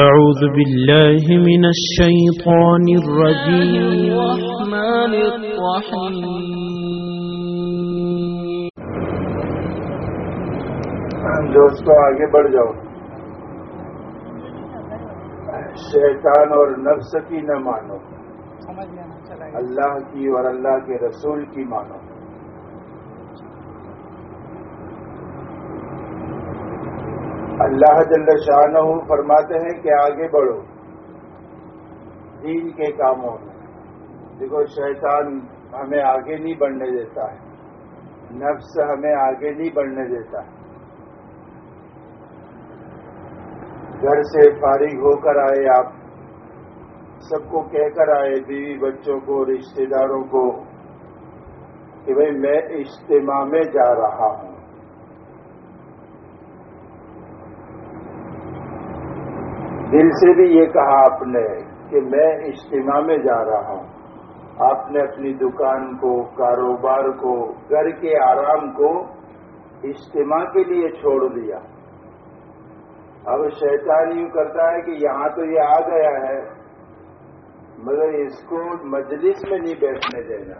أعوذ بالله من الشيطان الرجيم. الرحمن الرحيم دوستو آگے بڑھ جاؤ۔ شیطان اور نفس کی نہ مانو۔ اللہ کی اور اللہ کے رسول کی مانو۔ اللہ جل شاہ فرماتے ہیں کہ آگے بڑھو۔ دین کے کاموں میں۔ دیکھو، شیطان ہمیں آگے نہیں بڑھنے دیتا ہے۔ نفس ہمیں آگے نہیں بڑھنے دیتا ہے۔ گھر سے فارغ ہو کر آئے آپ۔ سب کو کہہ کر آئے بیوی بچوں کو رشتے داروں کو کہ بھائی میں اجتماع میں جا رہا ہوں۔ دل سے بھی یہ کہا آپ نے کہ میں اجتماع میں جا رہا ہوں۔ آپ نے اپنی دکان کو، کاروبار کو، گھر کے آرام کو اجتماع کے لیے چھوڑ دیا۔ اب شیطان یوں کرتا ہے کہ یہاں تو یہ آ گیا ہے، مگر اس کو مجلس میں نہیں بیٹھنے دینا۔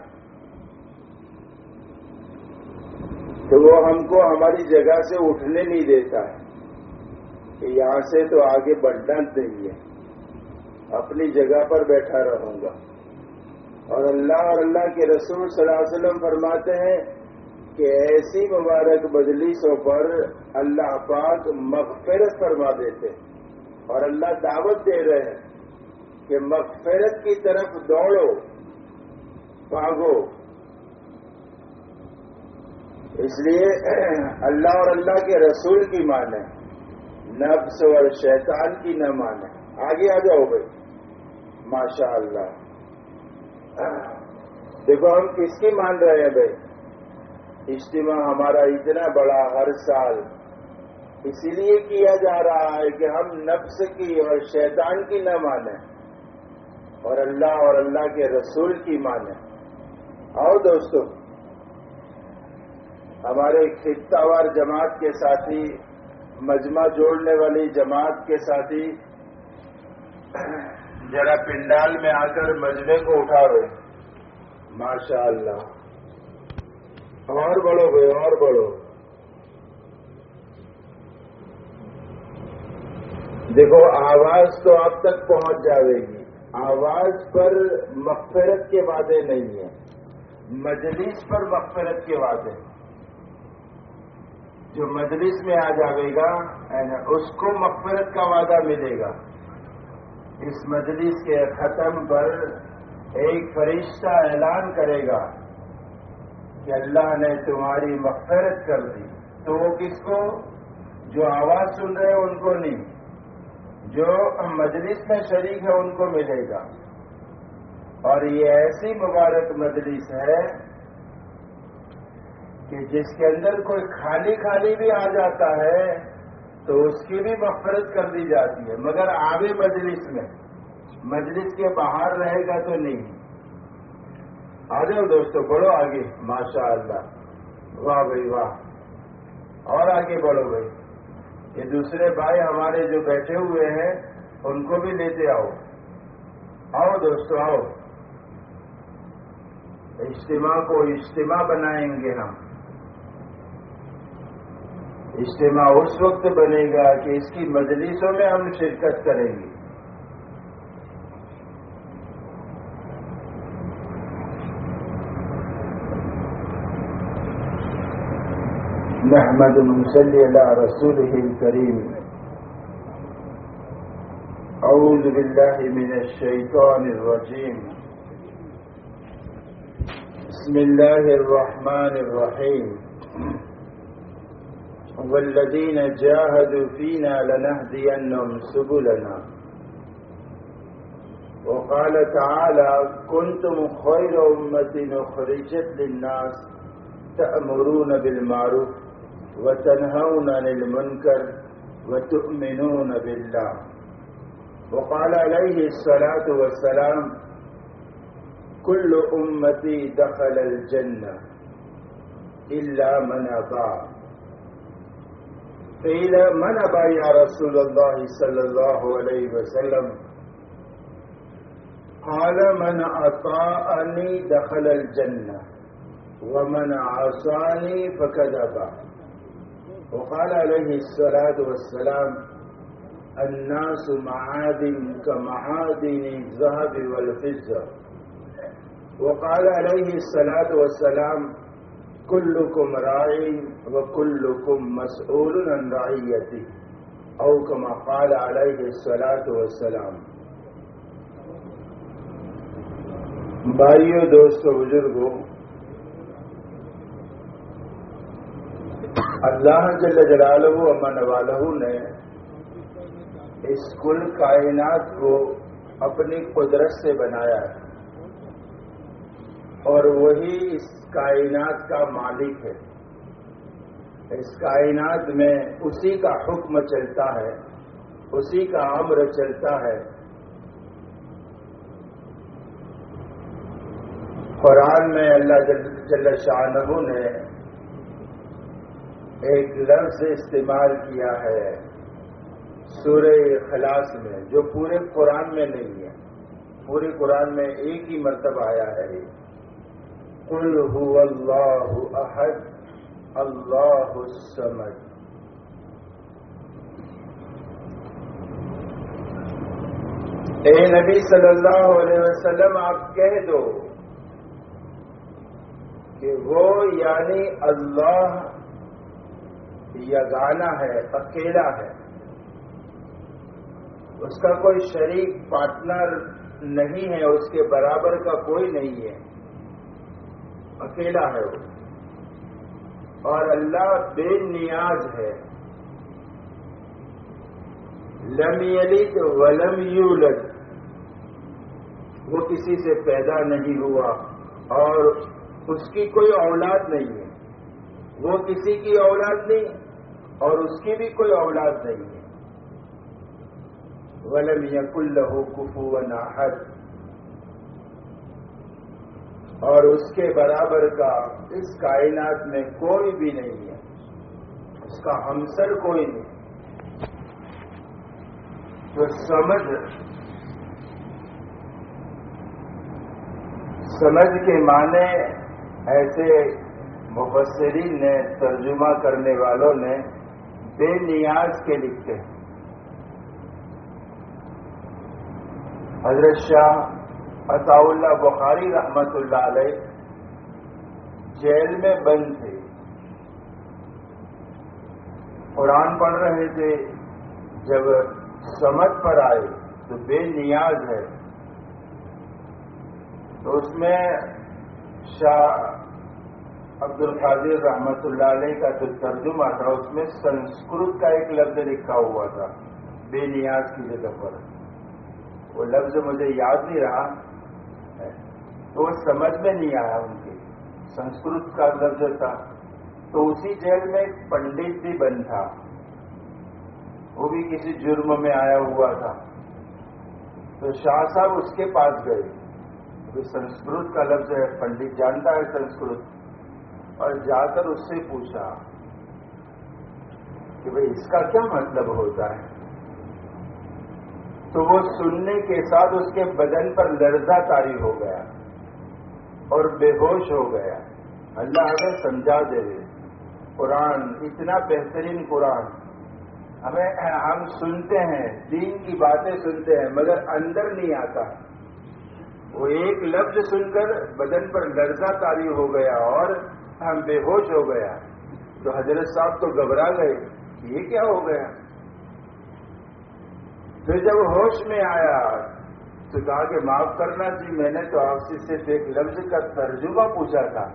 تو وہ ہم کو ہماری جگہ سے اٹھنے نہیں دیتا ہے۔ کہ یہاں سے تو آگے بڑھنا نہیں ہے۔ اپنی جگہ پر بیٹھا رہوں گا۔ اور اللہ اور اللہ کے رسول صلی اللہ علیہ وسلم فرماتے ہیں کہ ایسی مبارک مجلسوں پر اللہ پاک مغفرت فرما دیتے اور اللہ دعوت دے رہے ہیں کہ مغفرت کی طرف دوڑو، بھاگو۔ اس لیے اللہ اور اللہ کے رسول کی مان ہے نفس اور شیطان کی نہ مانے۔ آگے آ جاؤ بھائی۔ ماشاء اللہ دیکھو ہم کس کی مان رہے ہیں بھائی؟ اجتماع ہمارا اتنا بڑا ہر سال۔ اسی لیے کیا جا رہا ہے کہ ہم نفس کی اور شیطان کی نہ مانیں۔ اور اللہ اور اللہ کے رسول کی مانیں۔ آؤ دوستو، ہمارے خطہ وار جماعت کے ساتھی مجمع جوڑنے والی جماعت کے ساتھی ذرا پنڈال میں آ کر مجمے کو اٹھا رہے ماشاء اللہ۔ اور بڑھو بھائی، اور بڑھو۔ دیکھو، آواز تو اب تک پہنچ جاوے گی۔ آواز پر مغفرت کے وعدے نہیں ہیں۔ مجلس پر مغفرت کے وعدے۔ ہیں جو مجلس میں آ جاوے گا اس کو مغفرت کا وعدہ ملے گا۔ اس مجلس کے ختم پر ایک فرشتہ اعلان کرے گا کہ اللہ نے تمہاری مغفرت کر دی۔ تو وہ کس کو؟ جو آواز سن رہے ہیں ان کو نہیں۔ جو مجلس میں شریک ہے، ان کو ملے گا۔ اور یہ ایسی مبارک مجلس ہے کہ جس کے اندر کوئی خالی خالی بھی آ جاتا ہے تو اس کی بھی مفرت کر دی جاتی ہے۔ مگر آگے مجلس میں مجلس کے باہر رہے گا تو نہیں۔ آ جاؤ دوستو، بڑھو آگے۔ ماشاء اللہ۔ واہ بھائی، واہ۔ اور آگے بڑھو بھائی۔ یہ دوسرے بھائی ہمارے جو بیٹھے ہوئے ہیں، ان کو بھی لیتے آؤ۔ آؤ دوستو، آؤ۔ اجتماع کو اجتماع بنائیں گے ہم۔ اجتماع اس وقت بنے گا کہ اس کی مجلسوں میں ہم شرکت کریں گے۔ محمد صلی اللہ رسول کریم اعوذ باللہ من الشیطان الرجیم۔ بسم اللہ الرحمن الرحیم۔ والذين جاهدوا فينا لنهدينهم سبلنا. وقال تعالى كنتم خير أمة أخرجت للناس تأمرون بالمعروف وتنهون عن المنكر وتؤمنون بالله. وقال عليه الصلاة والسلام كل أمتي دخل الجنة إلا من أطاع قيل من أبى يا رسول الله صلى الله عليه وسلم؟ قال من أطاعني دخل الجنة ومن عصاني فكذب وقال عليه الصلاة والسلام الناس معادن كمعادن الذهب والفضة. وقال عليه الصلاة والسلام كلكم راع وكلكم مسؤول عن رعيته أو كما قال عليه الصلاة والسلام بھائیو، دوستو بزرگوں اللہ جل جلالہ امن والہ نے اس کل کائنات کو اپنی قدرت سے بنایا ہے۔ اور وہی اس کائنات کا مالک ہے۔ اس کائنات میں اسی کا حکم چلتا ہے، اسی کا امر چلتا ہے۔ قرآن میں اللہ جل شاہ نے ایک لفظ استعمال کیا ہے سورہ خلاص میں، جو پورے قرآن میں نہیں ہے۔ پورے قرآن میں ایک ہی مرتبہ آیا ہے۔ قل هو اللہ احد اللہ السمد اے نبی صلی اللہ علیہ وسلم، آپ کہہ دو کہ وہ یعنی اللہ یگانا ہے، اکیلا ہے۔ اس کا کوئی شریک پارٹنر نہیں ہے، اس کے برابر کا کوئی نہیں ہے۔ اکیلا ہے وہ۔ اور اللہ بے نیاز ہے۔ لم یلد ولم یولد۔ وہ کسی سے پیدا نہیں ہوا اور اس کی کوئی اولاد نہیں ہے۔ وہ کسی کی اولاد نہیں اور اس کی بھی کوئی اولاد نہیں ہے۔ ولم یق اللہ کفو ناحد اور اس کے برابر کا اس کائنات میں کوئی بھی نہیں ہے۔ اس کا ہمسر کوئی نہیں۔ تو سمجھ سمجھ کے معنی ایسے مفسرین نے ترجمہ کرنے والوں نے بے نیاز کے لکھتے ہیں۔ حضرت شاہ عطا اللہ بخاری رحمت اللہ علیہ جیل میں بند تھے۔ قرآن پڑھ رہے تھے۔ جب سمجھ پر آئے تو بے نیاز ہے۔ تو اس میں شاہ عبد القادر رحمت اللہ علیہ کا جو ترجمہ تھا، اس میں سنسکرت کا ایک لفظ لکھا ہوا تھا۔ بے نیاز کی جگہ پر۔ وہ لفظ مجھے یاد نہیں رہا۔ تو وہ سمجھ میں نہیں آیا ان کے۔ سنسکرت کا لفظ تھا۔ تو اسی جیل میں ایک پنڈت بھی بند تھا۔ وہ بھی کسی جرم میں آیا ہوا تھا۔ تو شاہ صاحب اس کے پاس گئے۔ سنسکرت کا لفظ ہے، پنڈت جانتا ہے سنسکرت۔ اور جا کر اس سے پوچھا کہ بھئی اس کا کیا مطلب ہوتا ہے؟ تو وہ سننے کے ساتھ اس کے بدن پر لرزہ تاری ہو گیا۔ اور بے ہوش ہو گیا۔ اللہ اگر سمجھا دے قرآن، اتنا بہترین قرآن۔ ہمیں، ہم سنتے ہیں، دین کی باتیں سنتے ہیں، مگر اندر نہیں آتا۔ وہ ایک لفظ سن کر بدن پر لرزہ تاری ہو گیا اور ہم بے ہوش ہو گیا۔ تو حضرت صاحب تو گھبرا گئے یہ کیا ہو گیا؟ پھر جب ہوش میں آیا تو کہا کہ معاف کرنا جی میں نے تو آپ سے صرف ایک لفظ کا ترجمہ پوچھا تھا۔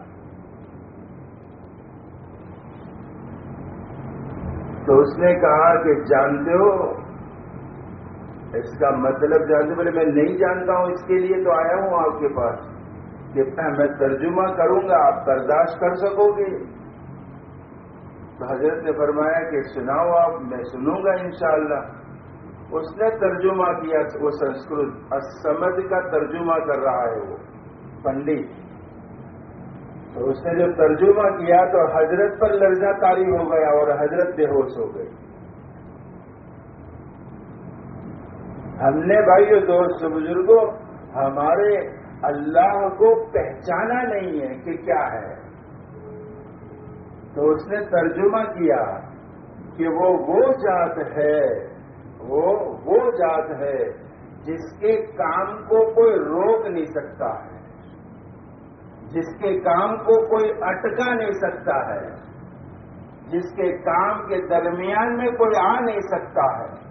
تو اس نے کہا کہ جانتے ہو، اس کا مطلب جانتے بولے، میں نہیں جانتا ہوں، اس کے لیے تو آیا ہوں آپ کے پاس۔ کہ میں ترجمہ کروں گا، آپ برداشت کر سکو گے۔ تو حضرت نے فرمایا کہ سناؤ آپ، میں سنوں گا انشاءاللہ۔ اس نے ترجمہ کیا وہ سنسکرت اسمد کا ترجمہ کر رہا ہے وہ، پنڈت۔ تو اس نے جو ترجمہ کیا تو حضرت پر لرزہ تاری ہو گیا اور حضرت بے ہوش ہو گئی ہم نے بھائی جو دوست بزرگوں ہمارے اللہ کو پہچانا نہیں ہے کہ کیا ہے۔ تو اس نے ترجمہ کیا کہ وہ وہ ذات ہے وہ وہ ذات ہے جس کے کام کو کوئی روک نہیں سکتا ہے۔ جس کے کام کو کوئی اٹکا نہیں سکتا ہے۔ جس کے کام کے درمیان میں کوئی آ نہیں سکتا ہے۔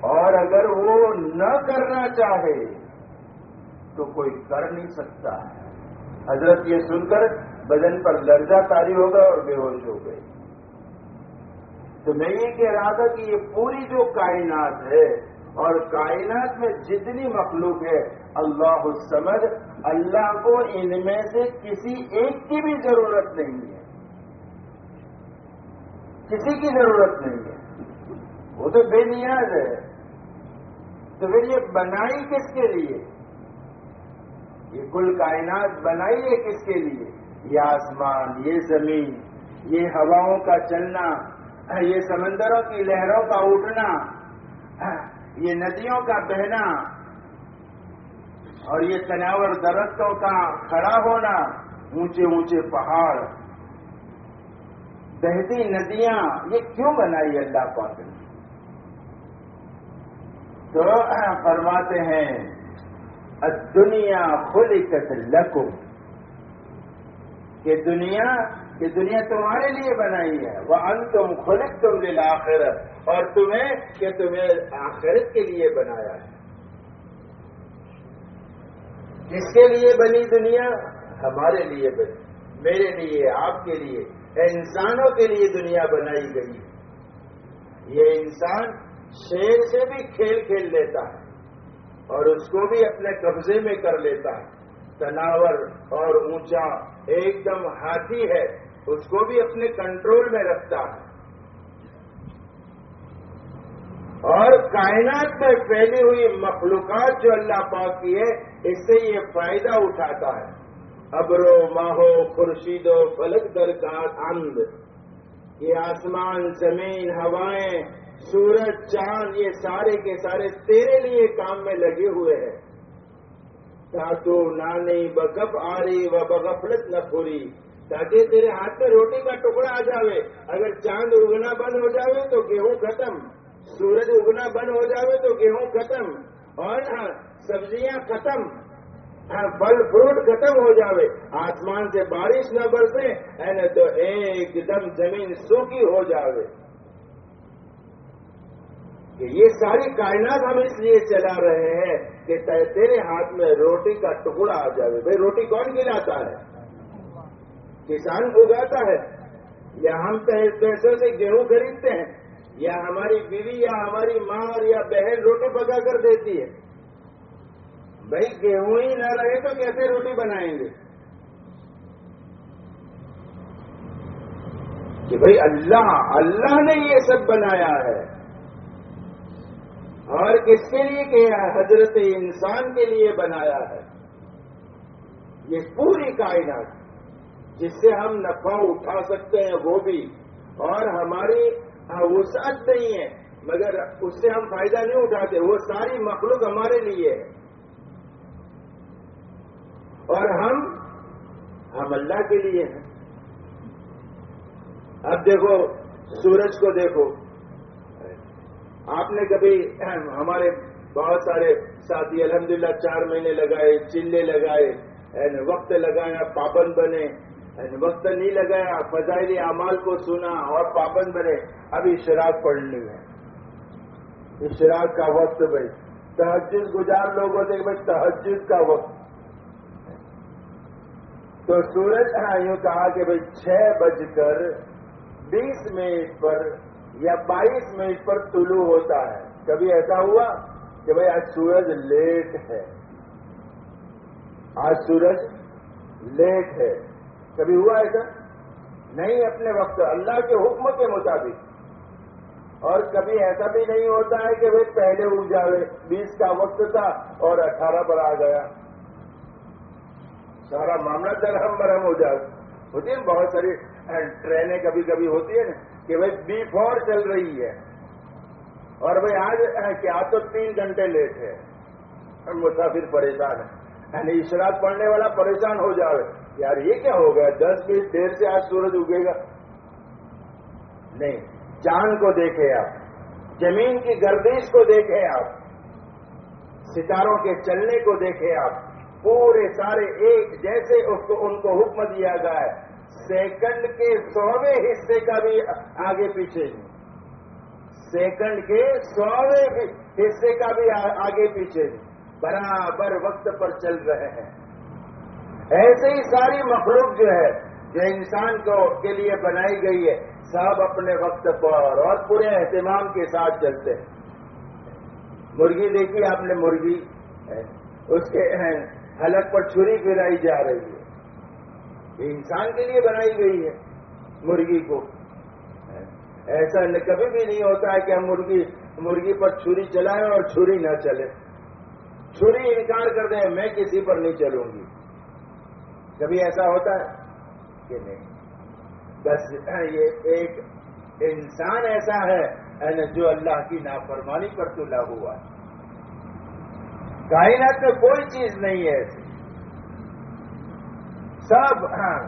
اور اگر وہ نہ کرنا چاہے تو کوئی کر نہیں سکتا ہے۔ حضرت یہ سن کر بدن پر لرزہ تاری ہوگا اور بے ہوش ہو گئے۔ تو میں یہ کہہ رہا تھا کہ یہ پوری جو کائنات ہے اور کائنات میں جتنی مخلوق ہے، اللہ السمد اللہ کو ان میں سے کسی ایک کی بھی ضرورت نہیں ہے۔ کسی کی ضرورت نہیں ہے۔ وہ تو بے نیاز ہے۔ تو پھر یہ بنائی کس کے لیے؟ یہ کل کائنات بنائی ہے کس کے لیے؟ یہ آسمان، یہ زمین، یہ ہواؤں کا چلنا یہ سمندروں کی لہروں کا اٹھنا، یہ ندیوں کا بہنا، اور یہ تناور درختوں کا کھڑا ہونا، اونچے اونچے پہاڑ، بہتی ندیاں، یہ کیوں بنائی اللہ پاک نے؟ تو فرماتے ہیں دنیا خلقت لکم، کہ دنیا کہ دنیا تمہارے لیے بنائی ہے۔ وہ ان تم خلق تم دل اور تمہیں کہ تمہیں آخرت کے لیے بنایا ہے۔ کس کے لیے بنی دنیا؟ ہمارے لیے بنی۔ میرے لیے، آپ کے لیے۔ انسانوں کے لیے دنیا بنائی گئی یہ انسان شیر سے بھی کھیل کھیل لیتا ہے اور اس کو بھی اپنے قبضے میں کر لیتا ہے۔ تناور اور اونچا ایک دم ہاتھی ہے۔ اس کو بھی اپنے کنٹرول میں رکھتا ہے۔ اور کائنات میں پھیلی ہوئی مخلوقات جو اللہ پاک کی ہے، اس سے یہ فائدہ اٹھاتا ہے۔ ابرو، ماہو خورشید و فلک درکار اند۔ یہ آسمان، زمین، ہوائیں، سورج، چاند، یہ سارے کے سارے تیرے لیے کام میں لگے ہوئے ہیں۔ تو نانی، بگف آ رہی و بغفلت نہ پوری تاکہ تیرے ہاتھ میں روٹی کا ٹکڑا آ جاوے۔ اگر چاند اگنا بند ہو جاوے تو گیہوں ختم۔ سورج اگنا بند ہو جاوے تو گیہوں ختم۔ اور ہاں، سبزیاں ختم۔ ہاں، پھل فروٹ ختم ہو جاوے۔ آسمان سے بارش نہ برسے تو ایک دم زمین سوکھی ہو جاوے۔ کہ یہ ساری کائنات ہم اس لیے چلا رہے ہیں کہ تیرے ہاتھ میں روٹی کا ٹکڑا آ جاوے۔ بھائی، روٹی کون کھلاتا ہے؟ کسان اگاتا ہے یا ہم پیسوں سے گیہوں خریدتے ہیں، یا ہماری بیوی یا ہماری ماں اور یا بہن روٹی پکا کر دیتی ہے۔ بھائی گیہوں ہی نہ رہے تو کیسے روٹی بنائیں گے؟ کہ بھائی اللہ اللہ نے یہ سب بنایا ہے۔ اور کس کے لیے کہ حضرت انسان کے لیے بنایا ہے؟ یہ پوری کائنات۔ جس سے ہم نفع اٹھا سکتے ہیں، وہ بھی۔ اور ہماری ہاں، وسعت نہیں ہے، مگر اس سے ہم فائدہ نہیں اٹھاتے، وہ ساری مخلوق ہمارے لیے۔ ہے اور ہم ہم اللہ کے لیے ہیں۔ اب دیکھو، سورج کو دیکھو۔ آپ نے کبھی، ہمارے بہت سارے ساتھی الحمدللہ چار مہینے لگائے، چلے لگائے، وقت لگایا، پابند بنے۔ وقت نہیں لگایا فضائلی اعمال کو سنا اور پابند بنے۔ ابھی شراب پڑھنی ہے شراب کا وقت بھائی۔ تحجد گزار لوگوں سے بھائی تحجد کا وقت۔ تو سورج ہاں، یوں کہا کہ بھائی، چھ بج کر بیس منٹ پر یا بائیس منٹ پر طلوع ہوتا ہے۔ کبھی ایسا ہوا کہ بھائی، آج سورج لیٹ ہے۔ آج سورج لیٹ ہے۔ کبھی ہوا ایسا؟ نہیں، اپنے وقت اللہ کے حکم کے مطابق۔ اور کبھی ایسا بھی نہیں ہوتا ہے کہ وہ پہلے اٹھ جاوے، بیس کا وقت تھا اور اٹھارہ پر آ گیا۔ سارا معاملہ درہم برہم ہو جائے ہوتی ہے بہت ساری ٹرینیں کبھی کبھی ہوتی ہے نا کہ بھائی بی فور چل رہی ہے۔ اور بھائی آج کیا تو تین گھنٹے لیٹ ہے۔ مسافر پریشان ہے یعنی اشراق پڑھنے والا پریشان ہو جاوے۔ یار یہ کیا ہو گیا؟ دس بیس دیر سے آج سورج اگے گا۔ نہیں چاند کو دیکھے آپ۔ زمین کی گردش کو دیکھے آپ۔ ستاروں کے چلنے کو دیکھے آپ۔ پورے سارے ایک جیسے اس کو، ان کو حکم دیا گیا ہے۔ سیکنڈ کے سوویں حصے کا بھی آگے پیچھے۔ نہیں سیکنڈ کے سوویں حصے کا بھی آگے پیچھے۔ نہیں برابر وقت پر چل رہے ہیں۔ ایسے ہی ساری مخلوق جو ہے، جو انسان کو کے لیے بنائی گئی ہے، سب اپنے وقت پر اور پورے اہتمام کے ساتھ چلتے ہیں۔ مرغی دیکھی آپ نے مرغی؟ اس کے حلق پر چھری پھیرائی جا رہی ہے۔ یہ انسان کے لیے بنائی گئی ہے مرغی کو۔ ایسا کبھی بھی نہیں ہوتا ہے کہ ہم مرغی مرغی پر چھری چلائیں اور چھری نہ چلے۔ چھری انکار کر دیں، میں کسی پر نہیں چلوں گی۔ کبھی ایسا ہوتا ہے کہ نہیں۔ بس، یہ ایک انسان ایسا ہے جو اللہ کی نافرمانی پر تو لاگو ہوا ہے۔ کائنات میں کوئی چیز نہیں ہے ایسی۔ سب ہاں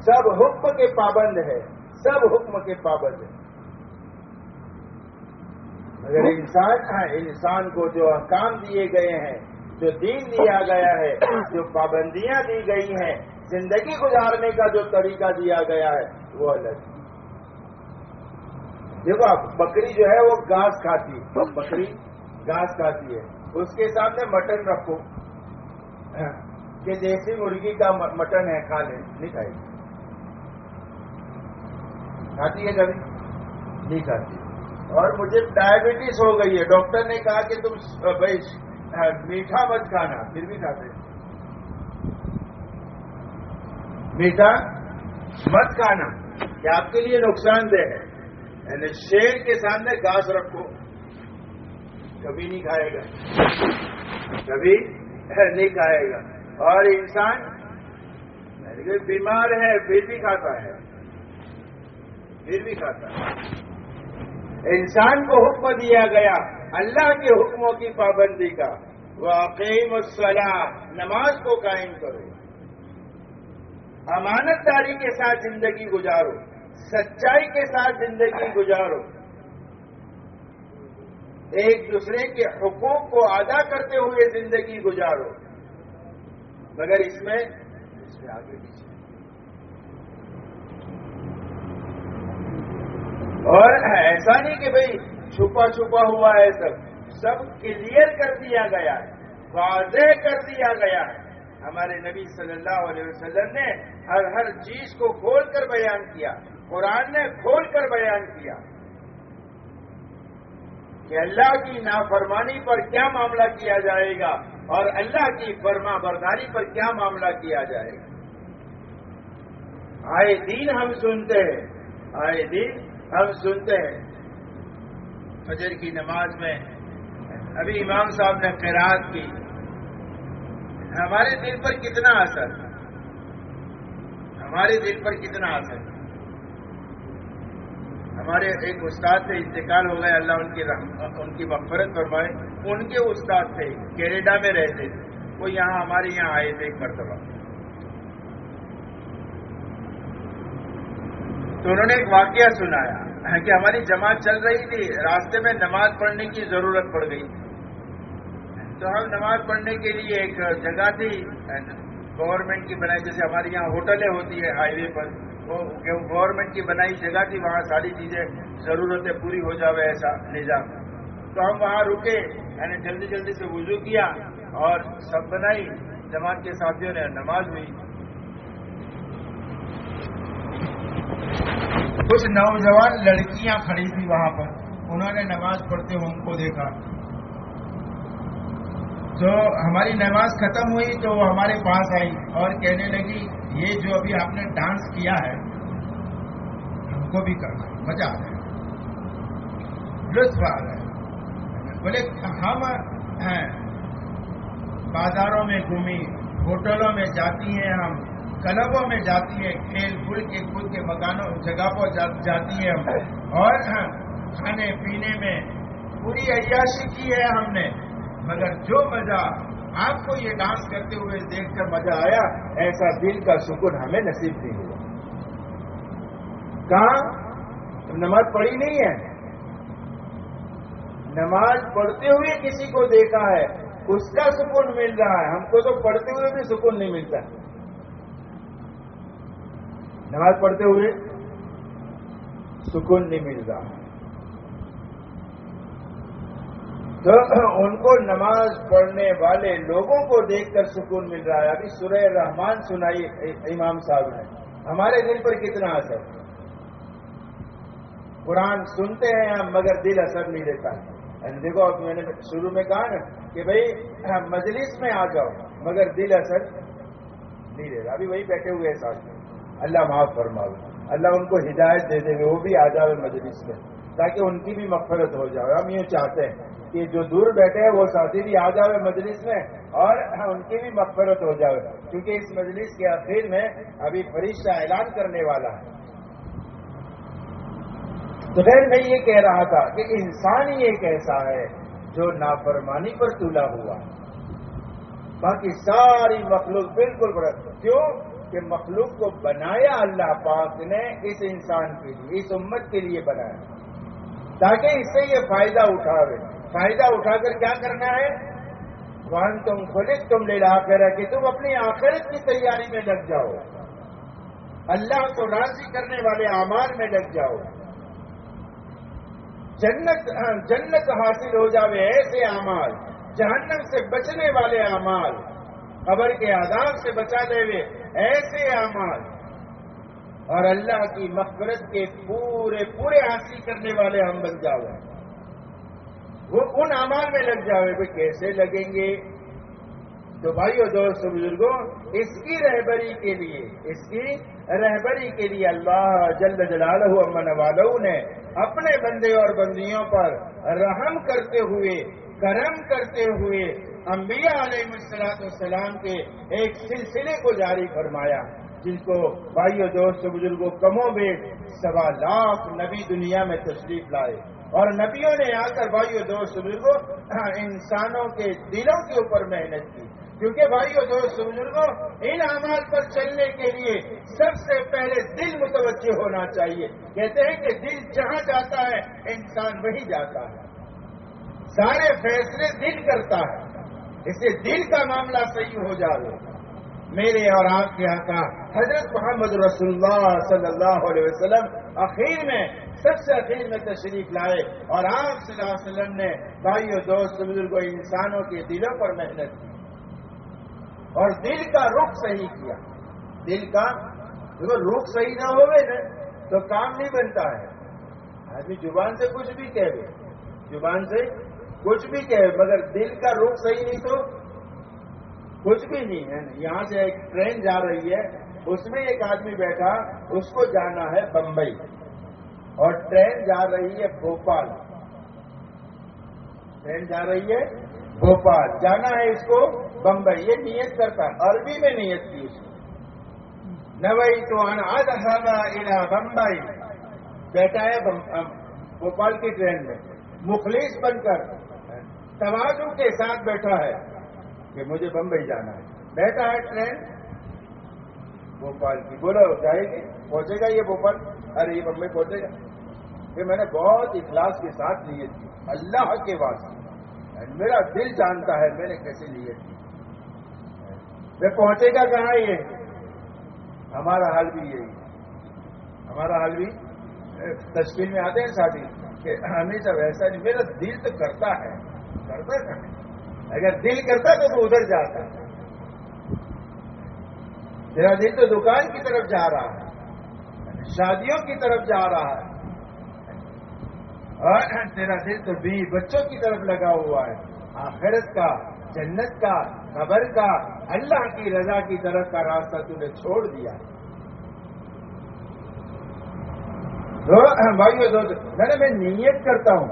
سب حکم کے پابند ہے۔ سب حکم کے پابند ہے۔ اگر انسان ہاں، انسان کو جو کام دیے گئے ہیں جو دین دیا گیا ہے، جو پابندیاں دی گئی ہیں، زندگی گزارنے کا جو طریقہ دیا گیا ہے، وہ الگ دیکھو بکری جو ہے، وہ گھاس کھاتی ہے۔ بکری گھاس کھاتی ہے۔ اس کے سامنے مٹن رکھو۔ کہ دیسی مرغی کا مٹن ہے، کھا لیں۔ نہیں کھائے کھاتی ہے کبھی؟ نہیں کھاتی۔ اور مجھے ڈائبٹیز ہو گئی ہے۔ ڈاکٹر نے کہا کہ تم، بھائی میٹھا مت کھانا، پھر بھی کھاتے میٹھا مت کھانا کہ آپ کے لیے نقصان دہ ہے۔ یعنی شیر کے سامنے گھاس رکھو، کبھی نہیں کھائے گا۔ کبھی نہیں کھائے گا۔ اور انسان بیمار ہے، پھر بھی کھاتا ہے۔ پھر بھی کھاتا ہے۔ انسان کو حکم دیا گیا، اللہ کے حکموں کی پابندی کا۔ وہ عقیم الصلاح نماز کو قائم کرو۔ امانت داری کے ساتھ زندگی گزارو، سچائی کے ساتھ زندگی گزارو۔ ایک دوسرے کے حقوق کو ادا کرتے ہوئے زندگی گزارو۔ مگر اس میں اس میں آگے پیچھے۔ اور ایسا نہیں کہ بھئی چھپا چھپا ہوا ہے سب۔ سب کلیئر کر دیا گیا ہے، واضح کر دیا گیا ہے۔ ہمارے نبی صلی اللہ علیہ وسلم نے ہر ہر چیز کو کھول کر بیان کیا، قرآن نے کھول کر بیان کیا۔ کہ اللہ کی نافرمانی پر کیا معاملہ کیا جائے گا اور اللہ کی فرما برداری پر کیا معاملہ کیا جائے گا۔ آئے دین ہم سنتے ہیں، آئے دن ہم سنتے ہیں۔ فجر کی نماز میں ابھی امام صاحب نے قیرات کی، ہمارے دل پر کتنا اثر ہمارے دل پر کتنا اثر ہمارے ایک استاد سے انتقال ہو گئے، اللہ ان کی ان کی مغفرت فرمائے۔ ان کے استاد تھے، کینیڈا میں رہتے تھے۔ وہ یہاں ہمارے یہاں آئے تھے ایک مرتبہ۔ تو انہوں نے ایک واقعہ سنایا کہ ہماری جماعت چل رہی تھی، راستے میں نماز پڑھنے کی ضرورت پڑ گئی۔ تو ہم نماز پڑھنے کے لیے ایک جگہ تھی گورنمنٹ کی بنائی، جیسے ہمارے یہاں ہوٹلیں ہوتی ہے ہائی وے پر، وہ گورنمنٹ کی بنائی جگہ تھی وہاں ساری چیزیں، ضرورتیں پوری ہو جاوے ایسا نظام۔ تو ہم وہاں رکے یعنی جلدی جلدی سے وضو کیا اور سب بنائی۔ جماعت کے ساتھیوں نے نماز ہوئی۔ کچھ نوجوان لڑکیاں کھڑی تھی وہاں پر۔ انہوں نے نماز پڑھتے ہوئے ان کو دیکھا۔ تو ہماری نماز ختم ہوئی تو وہ ہمارے پاس آئی اور کہنے لگی، یہ جو ابھی آپ نے ڈانس کیا ہے، ہم کو بھی کرنا مزہ آ رہا ہے۔ لطف آ رہا ہے۔ بولے، ہم بازاروں میں گھومی، ہوٹلوں میں جاتی ہیں ہم، کلبوں میں جاتی ہے کھیل کود کے خود کے مکانوں، جگہ پر جاتی ہے اور کھانے پینے میں پوری عیاشی کی ہے ہم نے۔ مگر جو مزہ آپ کو یہ ڈانس کرتے ہوئے دیکھ کر مزہ آیا، ایسا دل کا سکون ہمیں نصیب نہیں ہوا۔ کہاں؟ نماز پڑھی نہیں ہے؟ نماز پڑھتے ہوئے کسی کو دیکھا ہے، اس کا سکون مل رہا ہے۔ ہم کو تو پڑھتے ہوئے بھی سکون نہیں ملتا۔ نماز پڑھتے ہوئے سکون نہیں مل رہا۔ تو ان کو نماز پڑھنے والے لوگوں کو دیکھ کر سکون مل رہا ہے۔ ابھی سورہ رحمان سنائی امام صاحب نے ہمارے دل پر کتنا اثر قرآن سنتے ہیں ہم، مگر دل اثر نہیں دیتا یعنی دیکھو، اب میں نے شروع میں کہا نا کہ بھائی مجلس میں آ جاؤ، مگر دل اثر نہیں دے رہا۔ ابھی وہی بیٹھے ہوئے ہیں ساتھ میں۔ اللہ معاف فرماؤ اللہ ان کو ہدایت دے دے گے وہ بھی آ جاؤ مجلس میں، تاکہ ان کی بھی مغفرت ہو جائے۔ ہم یہ چاہتے ہیں۔ کہ جو دور بیٹھے ہیں وہ ساتھی بھی آ جاؤ مجلس میں اور ان کی بھی مغفرت ہو جائے کیونکہ اس مجلس کے آخر میں ابھی فرشتہ اعلان کرنے والا ہے۔ تو خیر میں یہ کہہ رہا تھا کہ انسان ہی ایک ایسا ہے جو نافرمانی پر تلا ہوا۔ باقی ساری مخلوق بالکل کیوں؟ کہ مخلوق کو بنایا اللہ پاک نے اس انسان کے لیے، اس امت کے لیے بنایا۔ تاکہ اس سے یہ فائدہ اٹھاوے۔ فائدہ اٹھا کر کیا کرنا ہے؟ وہاں تم خلق، تم لے لا کر کہ تم اپنی آخرت کی تیاری میں لگ جاؤ۔ اللہ کو راضی کرنے والے اعمال میں لگ جاؤ۔ جنت ہاں، جنت حاصل ہو جاوے ایسے اعمال، جہنم سے بچنے والے اعمال، قبر کے آداب سے بچا دے ہوئے ایسے اعمال۔ اور اللہ کی مغفرت کے پورے پورے حاصل کرنے والے ہم بن جاؤ۔ وہ ان اعمال میں لگ جاؤ کیسے لگیں گے؟ تو بھائیو دوست بزرگوں، اس کی رہبری کے لیے، اس کی رہبری کے لیے اللہ جل جلالہ امن والوں نے اپنے بندے اور بندیوں پر رحم کرتے ہوئے، کرم کرتے ہوئے انبیاء علیہ السلاط والسلام کے ایک سلسلے کو جاری فرمایا، جن کو بھائیو دوست بزرگوں کموں میں سوا لاکھ نبی دنیا میں تشریف لائے۔ اور نبیوں نے آ کر بھائیو دوست بزرگوں ہاں، انسانوں کے دلوں کے اوپر محنت کی۔ کیونکہ بھائیو دوست بزرگوں ان اعمال پر چلنے کے لیے سب سے پہلے دل متوجہ ہونا چاہیے۔ کہتے ہیں کہ دل جہاں جاتا ہے، انسان وہی جاتا ہے۔ سارے فیصلے دل کرتا ہے۔ اس سے دل کا معاملہ صحیح ہو جائے۔ میرے اور آپ کے آقا حضرت محمد رسول اللہ صلی اللہ علیہ وسلم اخیر میں سب سے اخیر میں تشریف لائے اور آپ صلی اللہ علیہ وسلم نے بھائیو دوست بزرگوں انسانوں کے دلوں پر محنت کی اور دل کا رخ صحیح کیا۔ دل کا دیکھو، رخ صحیح نہ ہوئے نا تو کام نہیں بنتا ہے۔ آدمی زبان سے کچھ بھی کہہ زبان سے کچھ بھی کہے مگر دل کا رخ صحیح نہیں تو کچھ بھی نہیں ہے۔ یہاں سے ایک ٹرین جا رہی ہے، اس میں ایک آدمی بیٹھا، اس کو جانا ہے بمبئی۔ اور ٹرین جا رہی ہے بھوپال۔ ٹرین جا رہی ہے بھوپال۔ جانا ہے اس کو بمبئی۔ یہ نیت کرتا ہے۔ عربی میں نیت کی اس نوئی تو انا بمبئی۔ بیٹھا ہے بھوپال کی ٹرین میں۔ مخلص بن کر توازو کے ساتھ بیٹھا ہے کہ مجھے بمبئی جانا ہے۔ بیٹھا ہے ٹرین۔ بھوپال کی۔ بولو، جائے گی؟ پہنچے گا یہ بھوپال؟ ارے، یہ بمبئی پہنچے گا۔ کہ میں نے بہت اخلاص کے ساتھ نیت کی۔ اللہ کے واسطے۔ میرا دل جانتا ہے میں نے کیسے نیت کی۔ میں پہنچے گا کہاں یہ ہمارا حال بھی یہی۔ ہمارا حال بھی تشکیل میں آتے ہیں شادی کہ ہمیشہ ویسا نہیں، میرا دل تو کرتا ہے۔ کرتا ہے؟ اگر دل کرتا تو وہ ادھر جاتا۔ میرا دل تو دکان کی طرف جا رہا ہے۔ شادیوں کی طرف جا رہا ہے۔ اور تیرا دل تو بھی بچوں کی طرف لگا ہوا ہے۔ آخرت کا، جنت کا خبر کا، اللہ کی رضا کی طرف کا راستہ تم نے چھوڑ دیا۔ بھائی میں نے، میں نیت کرتا ہوں۔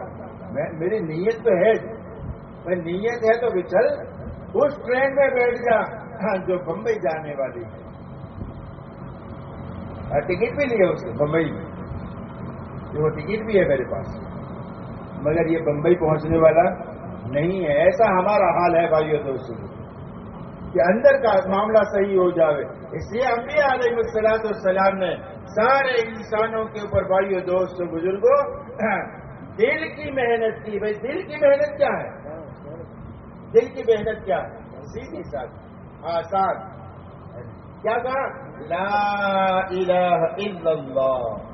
میری نیت تو ہے۔ میں نیت ہے تو بھی چل، اس ٹرین میں بیٹھ جا جو بمبئی جانے والی ہے۔ ٹکٹ بھی لیا اس نے، بمبئی۔ میں وہ ٹکٹ بھی ہے میرے پاس۔ مگر یہ بمبئی پہنچنے والا نہیں ہے۔ ایسا ہمارا حال ہے بھائیو دوستوں کہ اندر کا معاملہ صحیح ہو جاوے۔ اس لیے انبیاء علیہ السلاط والسلام نے سارے انسانوں کے اوپر بھائیو دوستوں بزرگوں دل کی محنت کی۔ بھائی، دل کی محنت کیا ہے؟ دل کی محنت کیا ہے؟ سیدھی ساتھ، آسان۔ کیا کہا؟ لا الہ الا اللہ۔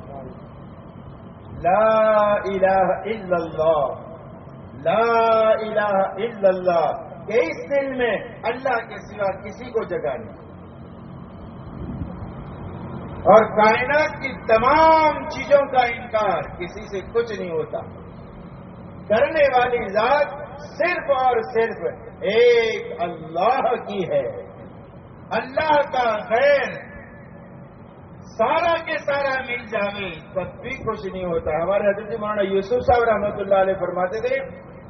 لا الہ الا اللہ لا الہ الا اللہ کہ اس دل میں اللہ کے سوا کسی کو جگہ نہیں. اور کائنات کی تمام چیزوں کا انکار کسی سے کچھ نہیں ہوتا. کرنے والی ذات صرف اور صرف ایک اللہ کی ہے. اللہ کا خیر سارا کے سارا مل جائے تب بھی کچھ نہیں ہوتا۔ ہمارے حضرت مولانا یوسف صاحب رحمۃ اللہ علیہ فرماتے تھے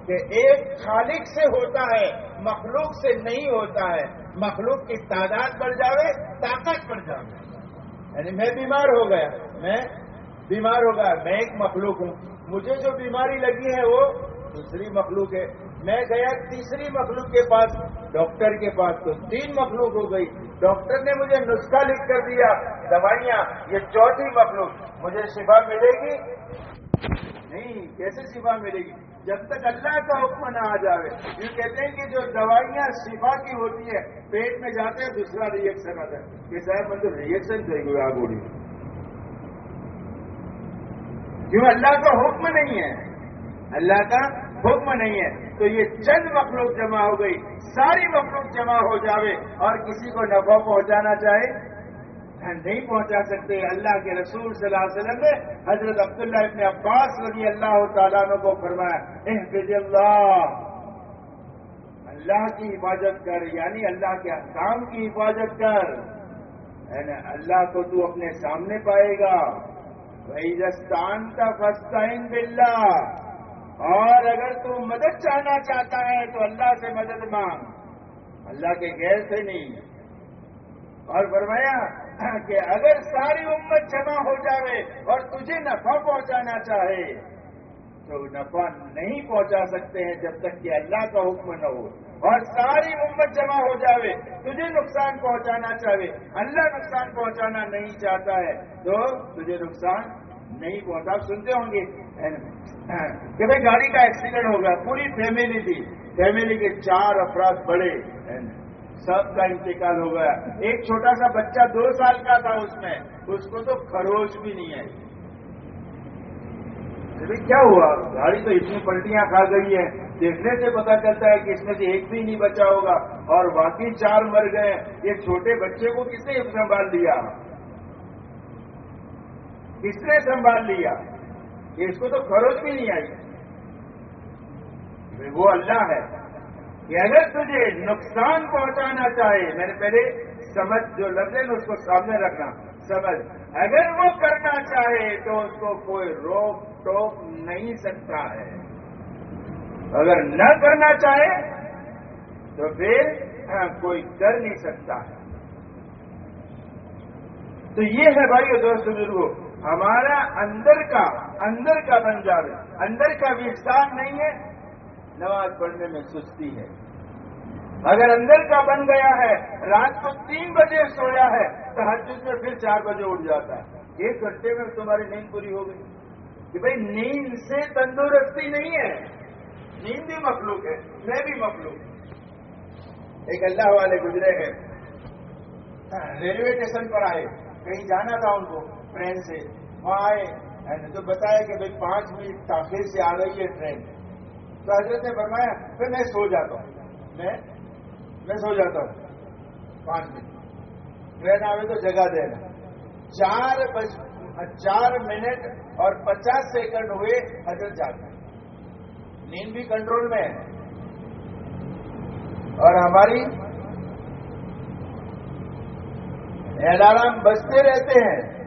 کہ ایک خالق سے ہوتا ہے، مخلوق سے نہیں ہوتا ہے۔ مخلوق کی تعداد بڑھ جاوے، طاقت بڑھ جاوے۔ یعنی میں بیمار ہو گیا، میں بیمار ہو گیا، میں ایک مخلوق ہوں۔ مجھے جو بیماری لگی ہے وہ دوسری مخلوق ہے۔ میں گیا تیسری مخلوق کے پاس، ڈاکٹر کے پاس تو تین مخلوق ہو گئی۔ ڈاکٹر نے مجھے نسخہ لکھ کر دیا، دوائیاں، یہ چوتھی مخلوق، مجھے شفا ملے گی؟ نہیں، کیسے شفا ملے گی؟ جب تک اللہ کا حکم نہ آ جاوے۔ یہ کہتے ہیں کہ جو دوائیاں شفا کی ہوتی ہے پیٹ میں جاتے ہیں، دوسرا ریئیکشن آتا ہے۔ کہ صاحب مطلب ریئیکشن دے گی آگ کیوں؟ اللہ کا حکم نہیں ہے۔ اللہ کا حکم نہیں ہے۔ تو یہ چند مخلوق جمع ہو گئی۔ ساری مخلوق جمع ہو جاوے اور کسی کو نفع پہنچانا چاہے نہیں پہنچا سکتے۔ اللہ کے رسول صلی اللہ علیہ وسلم نے حضرت عبداللہ ابن عباس رضی اللہ تعالیٰ کو فرمایا، احفظ اللہ۔ اللہ کی حفاظت کر یعنی اللہ کے احکام کی حفاظت کر۔ یعنی اللہ کو تو اپنے سامنے پائے گا۔ وہی رستان کا فسطین بلّہ اور اگر تو مدد چاہنا چاہتا ہے تو اللہ سے مدد مانگ۔ اللہ کے غیر سے نہیں۔ اور فرمایا کہ اگر ساری امت جمع ہو جاوے اور تجھے نفع پہنچانا چاہے، تو نفع نہیں پہنچا سکتے ہیں جب تک کہ اللہ کا حکم نہ ہو۔ اور ساری امت جمع ہو جاوے، تجھے نقصان پہنچانا چاہے۔ اللہ نقصان پہنچانا نہیں چاہتا ہے، تو تجھے نقصان نہیں پہنچا سنتے ہوں گے۔ کہ بھائی گاڑی کا ایکسیڈنٹ ہو گیا، پوری فیملی تھی۔ فیملی کے چار افراد بڑے۔ سب کا انتقال ہو گیا۔ ایک چھوٹا سا بچہ دو سال کا تھا اس میں۔ اس کو تو خروش بھی نہیں ہے کیا ہوا؟ گاڑی تو اتنی پلٹیاں کھا گئی ہیں۔ دیکھنے سے پتا چلتا ہے کہ اس میں سے ایک بھی نہیں بچا ہوگا۔ اور باقی چار مر گئے یہ چھوٹے بچے کو کس نے سنبھال لیا؟ کس نے سنبھال لیا۔ اس کو تو خروش بھی نہیں آئی۔ وہ اللہ ہے کہ اگر تجھے نقصان پہنچانا چاہے، میں نے پہلے سمجھ جو لفظ ہے اس کو سامنے رکھنا۔ سمجھ۔ اگر وہ کرنا چاہے تو اس کو کوئی روک ٹوک نہیں سکتا ہے۔ اگر نہ کرنا چاہے تو پھر ہاں، کوئی کر نہیں سکتا۔ ہے تو یہ ہے بھائی دوست بزرگوں ہمارا اندر کا اندر کا بن اندر کا وسان نہیں ہے، نماز پڑھنے میں سستی ہے۔ اگر اندر کا بن گیا ہے، رات کو تین بجے سویا ہے تو ہر چیز میں پھر چار بجے اٹھ جاتا ہے۔ ایک گھنٹے میں تمہاری نیند پوری ہو گئی۔ کہ بھائی، نیند سے تندرستی نہیں ہے۔ نیند بھی مخلوق ہے، میں بھی مخلوق ایک اللہ والے گزرے ہیں۔ ریلوے اسٹیشن پر آئے، کہیں جانا تھا ان کو۔ ٹرین سے وہاں آئے تو بتایا کہ بھائی پانچ منٹ تاخیر سے آ گئی ہے ٹرین۔ تو حضرت نے فرمایا، پھر میں سو جاتا ہوں۔ میں؟ میں سو جاتا ہوں۔ پانچ منٹ۔ ٹرین آئے تو جگہ دینا چار بج، چار منٹ اور پچاس سیکنڈ ہوئے حضرت جاتا نیند بھی کنٹرول میں ہے۔ اور ہماری الارم بجتے رہتے ہیں۔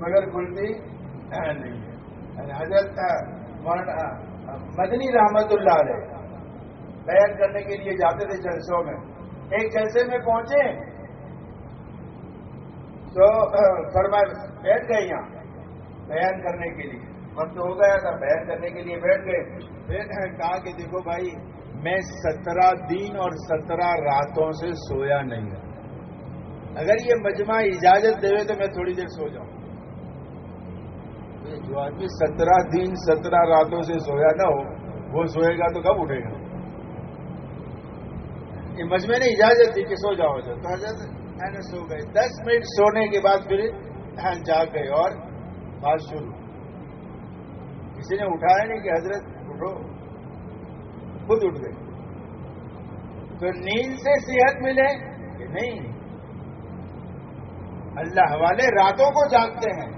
مگر کھلتی نہیں ہے۔ یعنی حضرت مدنی رحمت اللہ علیہ۔ بیان کرنے کے لیے جاتے تھے جلسوں میں۔ ایک جلسے میں پہنچے۔ تو فرمائے بیٹھ گئے یہاں۔ بیان کرنے کے لیے۔ وقت ہو گیا تھا بیان کرنے کے لیے بیٹھ گئے۔ پھر کہا کہ دیکھو بھائی، میں سترہ دن اور سترہ راتوں سے سویا نہیں ہوں۔ اگر یہ مجمع اجازت دے تو میں تھوڑی دیر سو جاؤں۔ جو آدمی سترہ دن، سترہ راتوں سے سویا نہ ہو، وہ سوئے گا تو کب اٹھے گا؟ مجمع نے اجازت دی کہ سو جاؤ جو تو حضرت میں نے سو گئے۔ دس منٹ سونے کے بعد پھر جاگ گئے اور بات شروع۔ کسی نے اٹھایا نہیں کہ حضرت اٹھو، خود اٹھ گئے۔ تو نیند سے صحت ملے کہ نہیں؟ اللہ والے راتوں کو جاگتے ہیں۔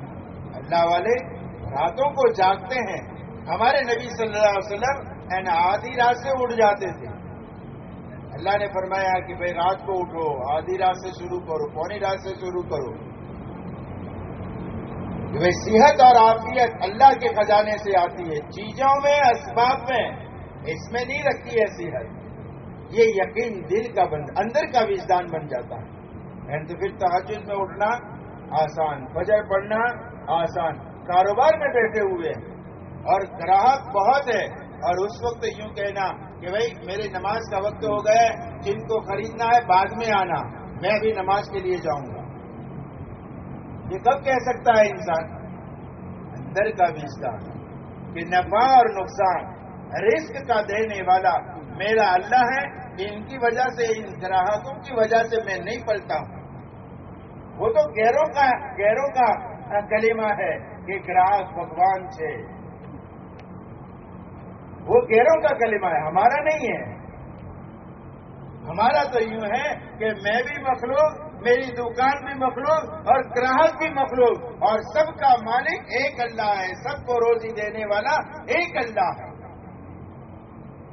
اللہ والے راتوں کو جاگتے ہیں۔ ہمارے نبی صلی اللہ علیہ وسلم آدھی رات سے اٹھ جاتے تھے۔ اللہ نے فرمایا کہ بھائی رات کو اٹھو، آدھی رات سے شروع کرو پونی رات سے شروع کرو۔ کہ بھائی صحت اور عافیت اللہ کے خزانے سے آتی ہے۔ چیزوں میں، اسباب میں، اس میں نہیں رکھتی ہے صحت۔ یہ یقین دل کا بن، اندر کا وجدان بن جاتا ہے۔ یعنی تو پھر تحجد میں اٹھنا، آسان فجر پڑھنا، آسان کاروبار میں بیٹھے ہوئے اور گراہک بہت ہے اور اس وقت یوں کہنا کہ بھائی میری نماز کا وقت ہو گیا جن کو خریدنا ہے بعد میں آنا، میں بھی نماز کے لیے جاؤں گا۔ یہ کب کہہ سکتا ہے انسان؟ اندر کا وجدان کہ نفع اور نقصان، رزق کا دینے والا میرا اللہ ہے ان کی وجہ سے، ان گراہکوں کی وجہ سے میں نہیں پلتا ہوں۔ وہ تو گیروں کا گیروں کا کلمہ ہے۔ کہ گراہک بھگوان سے۔ وہ گیروں کا کلمہ ہے، ہمارا نہیں ہے۔ ہمارا تو یوں ہے کہ میں بھی مخلوق، میری دکان بھی مخلوق اور گراہک بھی مخلوق۔ اور سب کا مالک ایک اللہ ہے، سب کو روزی دینے والا ایک اللہ ہے۔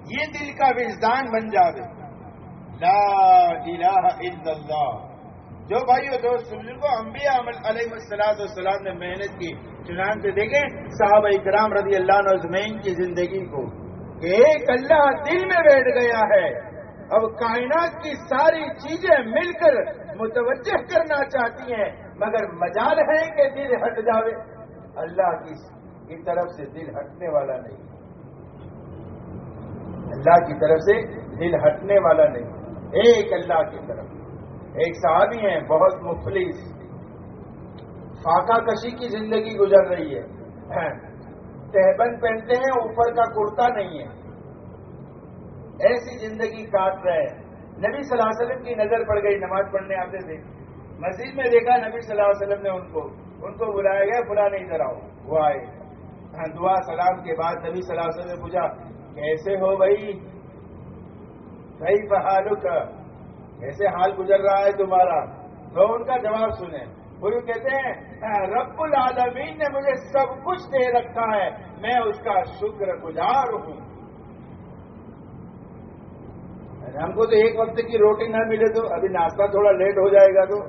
یہ دل کا وجدان بن جاوے۔ لا الہ الا اللہ۔ جو بھائی اور دوست کو انبیاء علیہ السلام والسلام نے محنت کی چنان سے دیکھیں صحابہ اکرام رضی اللہ عنہ کی زندگی کو۔ کہ ایک اللہ دل میں بیٹھ گیا ہے۔ اب کائنات کی ساری چیزیں مل کر متوجہ کرنا چاہتی ہیں، مگر مجال ہے کہ دل ہٹ جاوے۔ اللہ کی طرف سے دل ہٹنے والا نہیں۔ اللہ کی طرف سے دل ہٹنے والا نہیں۔ ایک اللہ کی طرف۔ ایک صحابی ہیں، بہت مفلس فاقہ کشی کی زندگی گزر رہی ہے۔ تہبند پہنتے ہیں، اوپر کا کرتا نہیں ہے۔ ایسی زندگی کاٹ رہے نبی صلی اللہ علیہ وسلم کی نظر پڑ گئی، نماز پڑھنے آتے تھے۔ مسجد میں دیکھا، نبی صلی اللہ علیہ وسلم نے ان کو ان کو بلایا گیا بلا نہیں ادھر آؤ۔ وہ آئے۔ ہاں، دعا، سلام کے بعد نبی صلی اللہ علیہ وسلم نے پوچھا، کیسے ہو بھائی؟ صحیح بحالو کا کیسے حال گزر رہا ہے تمہارا؟ تو ان کا جواب سنیں۔ وہ کہتے ہیں، رب العالمین نے مجھے سب کچھ دے رکھا ہے، میں اس کا شکر گزار ہوں۔ یعنی ہم کو تو ایک وقت کی روٹی نہ ملے تو ابھی ناشتہ تھوڑا لیٹ ہو جائے گا تو۔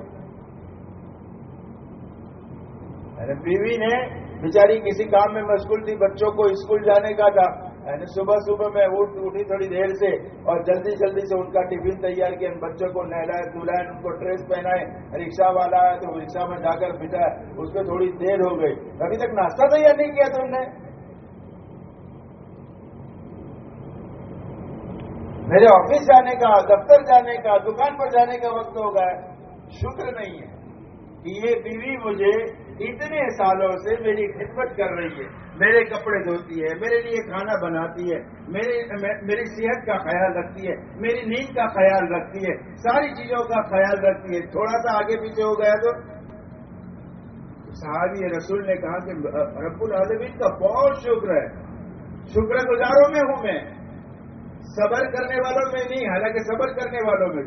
ارے بیوی نے بیچاری کسی کام میں مشغول تھی، بچوں کو اسکول جانے کا تھا۔ یعنی صبح صبح میں اٹھ اٹھی تھوڑی دیر سے اور جلدی جلدی سے ان کا ٹفن تیار کیا۔ بچوں کو نہلائے دلائے ان کو ڈریس پہنائے۔ رکشا والا ہے تو رکشا میں جا کر بٹھا اس کو تھوڑی دیر ہو گئی۔ ابھی تک ناشتہ تیار نہیں کیا تم نے؟ میرے آفس جانے کا، دفتر جانے کا، دکان پر جانے کا وقت ہو گیا شکر نہیں ہے کہ یہ بیوی مجھے اتنے سالوں سے میری خدمت کر رہی ہے، میرے کپڑے دھوتی ہے، میرے لیے کھانا بناتی ہے میری صحت کا خیال رکھتی ہے، میری نیند کا خیال رکھتی ہے، ساری چیزوں کا خیال رکھتی ہے۔ تھوڑا سا آگے پیچھے ہو گیا تو صحابی رسول نے کہا کہ رب العالمین کا بہت شکر ہے۔ شکر گزاروں میں ہوں میں، صبر کرنے والوں میں نہیں، حالانکہ صبر کرنے والوں میں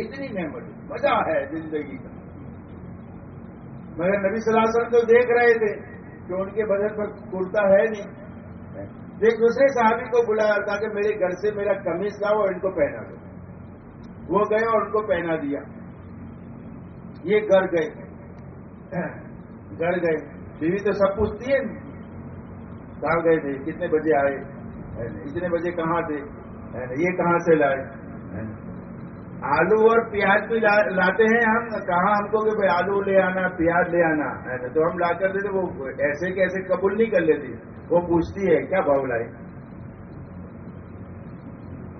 اتنی نعمت، مزہ ہے زندگی کا۔ مگر نبی صلی اللہ علیہ وسلم تو دیکھ رہے تھے کہ ان کے بدن پر کرتا ہے نہیں۔ ایک دوسرے صحابی کو بلایا تھا کہ میرے گھر سے میرا کمیز تھا وہ ان کو پہنا دو۔ وہ گئے اور ان کو پہنا دیا۔ یہ گھر گئے۔ گھر گئے۔ بیوی تو سب پوچھتی ہے۔ کہاں گئے تھے؟ کتنے بجے آئے؟ اتنے بجے کہاں تھے؟ یہ کہاں سے لائے؟ آلو اور پیاز بھی لاتے ہیں ہم، کہاں ہم کو کہ بھائی آلو لے آنا، پیاز لے آنا؟ تو ہم لا کر دیتے، وہ ایسے کیسے قبول نہیں کر لیتی۔ وہ پوچھتی ہے، کیا بھاؤ لائے؟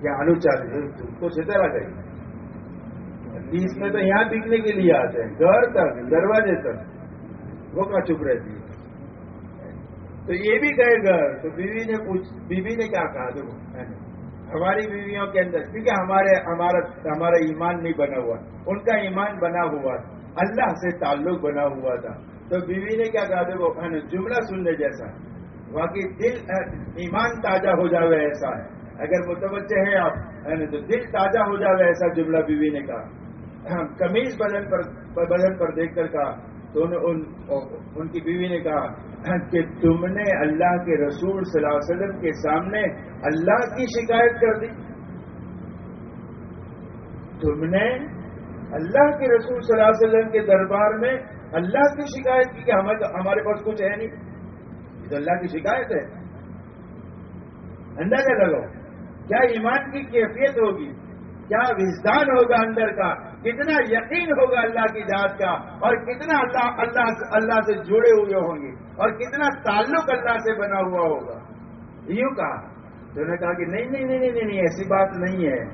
کیا آلو چاہیے تم کو سیدھا آ جائے بیس میں تو یہاں بکنے کے لیے آتے ہیں، گھر تک، دروازے تک۔ وہ کہاں چپ رہتی ہے؟ تو یہ بھی گئے گھر تو بیوی نے پوچھ بیوی نے کیا کہا؟ دیکھو ہماری بیویوں کے اندر کیونکہ ہمارے ہمارا ہمارا ایمان نہیں بنا ہوا۔ ان کا ایمان بنا ہوا تھا۔ اللہ سے تعلق بنا ہوا تھا۔ تو بیوی نے کیا کہا تھا؟ وہ جملہ سننے جیسا باقی دل ایمان تازہ ہو جاوے ایسا ہے۔ اگر متوجہ ہیں آپ ہے نا تو دل تازہ ہو جاوے ایسا جملہ بیوی نے کہا۔ کمیز بدن پر بدن پر دیکھ کر کہا۔ تو ان, ان, ان کی بیوی نے کہا کہ تم نے اللہ کے رسول صلی اللہ علیہ وسلم کے سامنے اللہ کی شکایت کر دی۔ تم نے اللہ کے رسول صلی اللہ علیہ وسلم کے دربار میں اللہ کی شکایت کی کہ ہمارے پاس کچھ ہے نہیں۔ یہ تو اللہ کی شکایت ہے۔ اندازہ لگاؤ، کیا ایمان کی کیفیت ہوگی؟ کیا وزدان ہوگا اندر کا؟ کتنا یقین ہوگا اللہ کی ذات کا اور کتنا اللہ اللہ اللہ سے جڑے ہوئے ہوں گے اور کتنا تعلق اللہ سے بنا ہوا ہوگا؟ یوں کہا۔ تو نے کہا کہ نہیں نہیں نہیں نہیں نہیں ایسی بات نہیں ہے۔